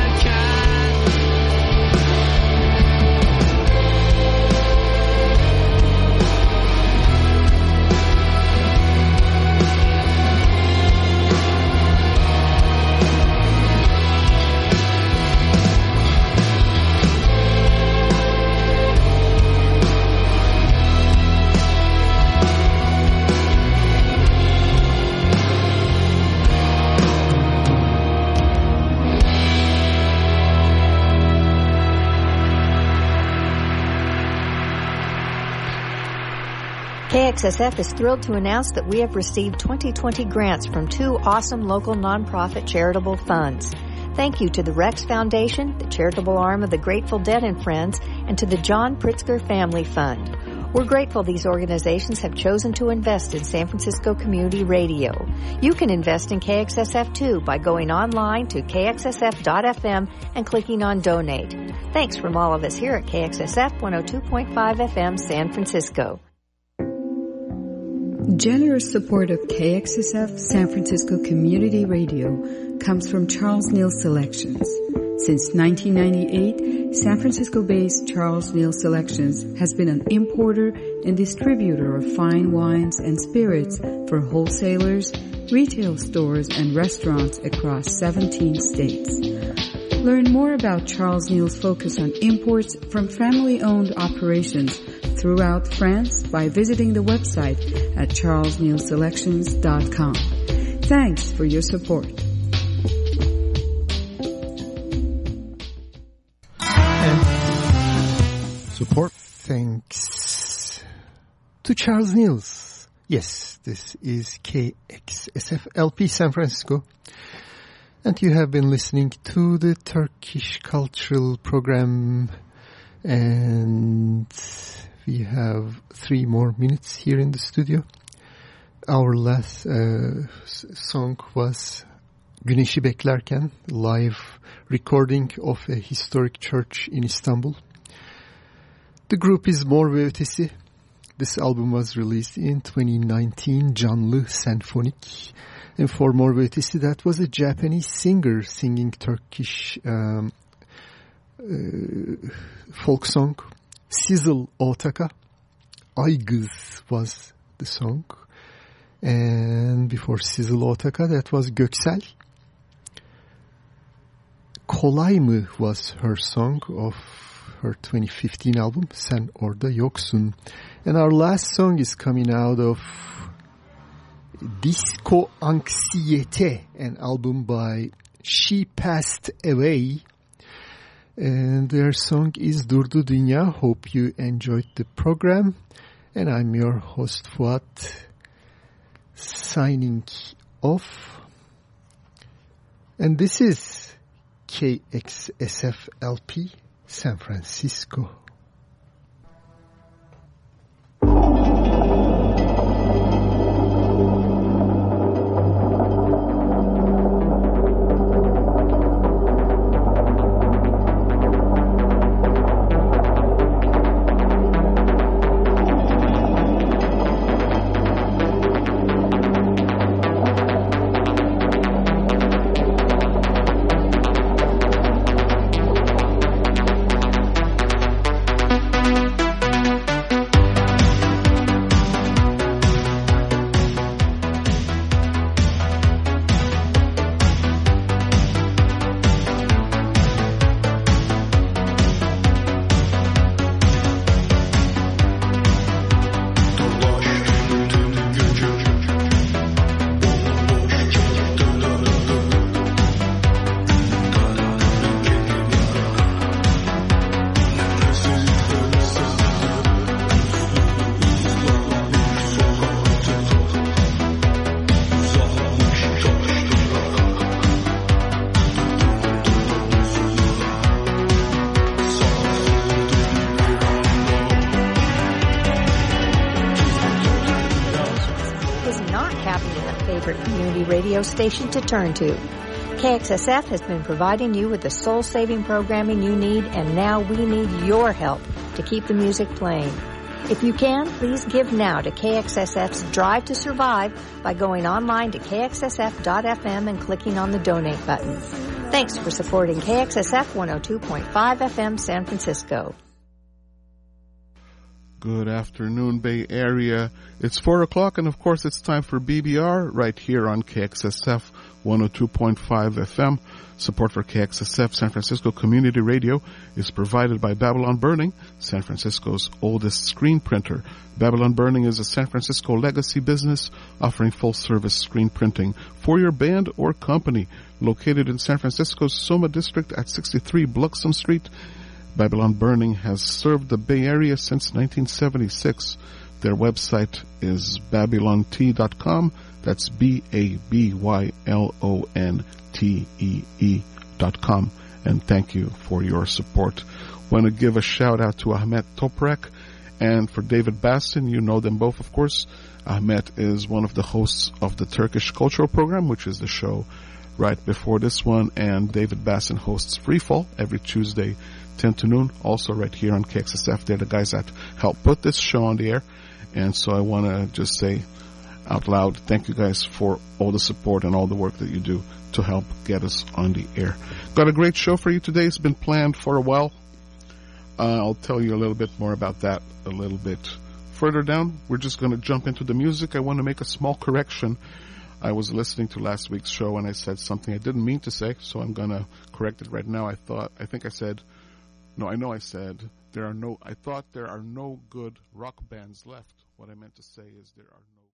XSF is thrilled to announce that we have received 2020 grants from two awesome local nonprofit charitable funds. Thank you to the Rex Foundation, the charitable arm of the Grateful Dead and Friends, and to the John Pritzker Family Fund. We're grateful these organizations have chosen to invest in San Francisco Community Radio. You can invest in KXSF too by going online to kxsf.fm and clicking on donate. Thanks from all of us here at KXSF 102.5 FM San Francisco. Generous support of KXSF San Francisco Community Radio comes from Charles Neal Selections. Since 1998, San Francisco-based Charles Neal Selections has been an importer and distributor of fine wines and spirits for wholesalers, retail stores, and restaurants across 17 states. Learn more about Charles Neal's focus on imports from family-owned operations throughout France by visiting the website at charlesnealselections.com. Thanks for your support. Support thanks to Charles Neal's. Yes, this is KXSFLP San Francisco. And you have been listening to the Turkish Cultural Program and we have three more minutes here in the studio. Our last uh, song was Güneşi Beklerken, live recording of a historic church in Istanbul. The group is Mor ve Ötesi. This album was released in 2019, Canlı Senfonik. And for Mor ve Ötesi, that was a Japanese singer singing Turkish um, uh, folk song. Sizzle Ohtaka. Aygız was the song. And before Sizzle Ohtaka, that was Göksel. Kolay mı was her song of her 2015 album, Sen Orada Yoksun. And our last song is coming out of Disko Anksiyete, an album by She Past Away. And their song is Durdu Dünya. Hope you enjoyed the program. And I'm your host Fuat, signing off. And this is KXSFLP San Francisco. Station to turn to. KXSF has been providing you with the soul-saving programming you need, and now we need your help to keep the music playing. If you can, please give now to KXSF's Drive to Survive by going online to kxsf.fm and clicking on the donate button. Thanks for supporting KXSF 102.5 FM San Francisco. Good afternoon, Bay Area. It's 4 o'clock, and of course, it's time for BBR right here on KXSF 102.5 FM. Support for KXSF San Francisco Community Radio is provided by Babylon Burning, San Francisco's oldest screen printer. Babylon Burning is a San Francisco legacy business offering full service screen printing for your band or company. Located in San Francisco's Soma District at 63 Bluxom Street, Babylon Burning has served the Bay Area since 1976. Their website is babylontee.com. That's B-A-B-Y-L-O-N-T-E-E dot com. And thank you for your support. Want to give a shout out to Ahmet Toprek And for David Bastin, you know them both, of course. Ahmet is one of the hosts of the Turkish Cultural Program, which is the show right before this one. And David Bastin hosts Freefall every Tuesday, 10 to noon, also right here on KXSF. They're the guys that help put this show on the air. And so I want to just say out loud, thank you guys for all the support and all the work that you do to help get us on the air. Got a great show for you today. It's been planned for a while. Uh, I'll tell you a little bit more about that a little bit further down. We're just going to jump into the music. I want to make a small correction. I was listening to last week's show and I said something I didn't mean to say, so I'm going to correct it right now. I thought, I think I said, no, I know I said there are no, I thought there are no good rock bands left. What I meant to say is there are no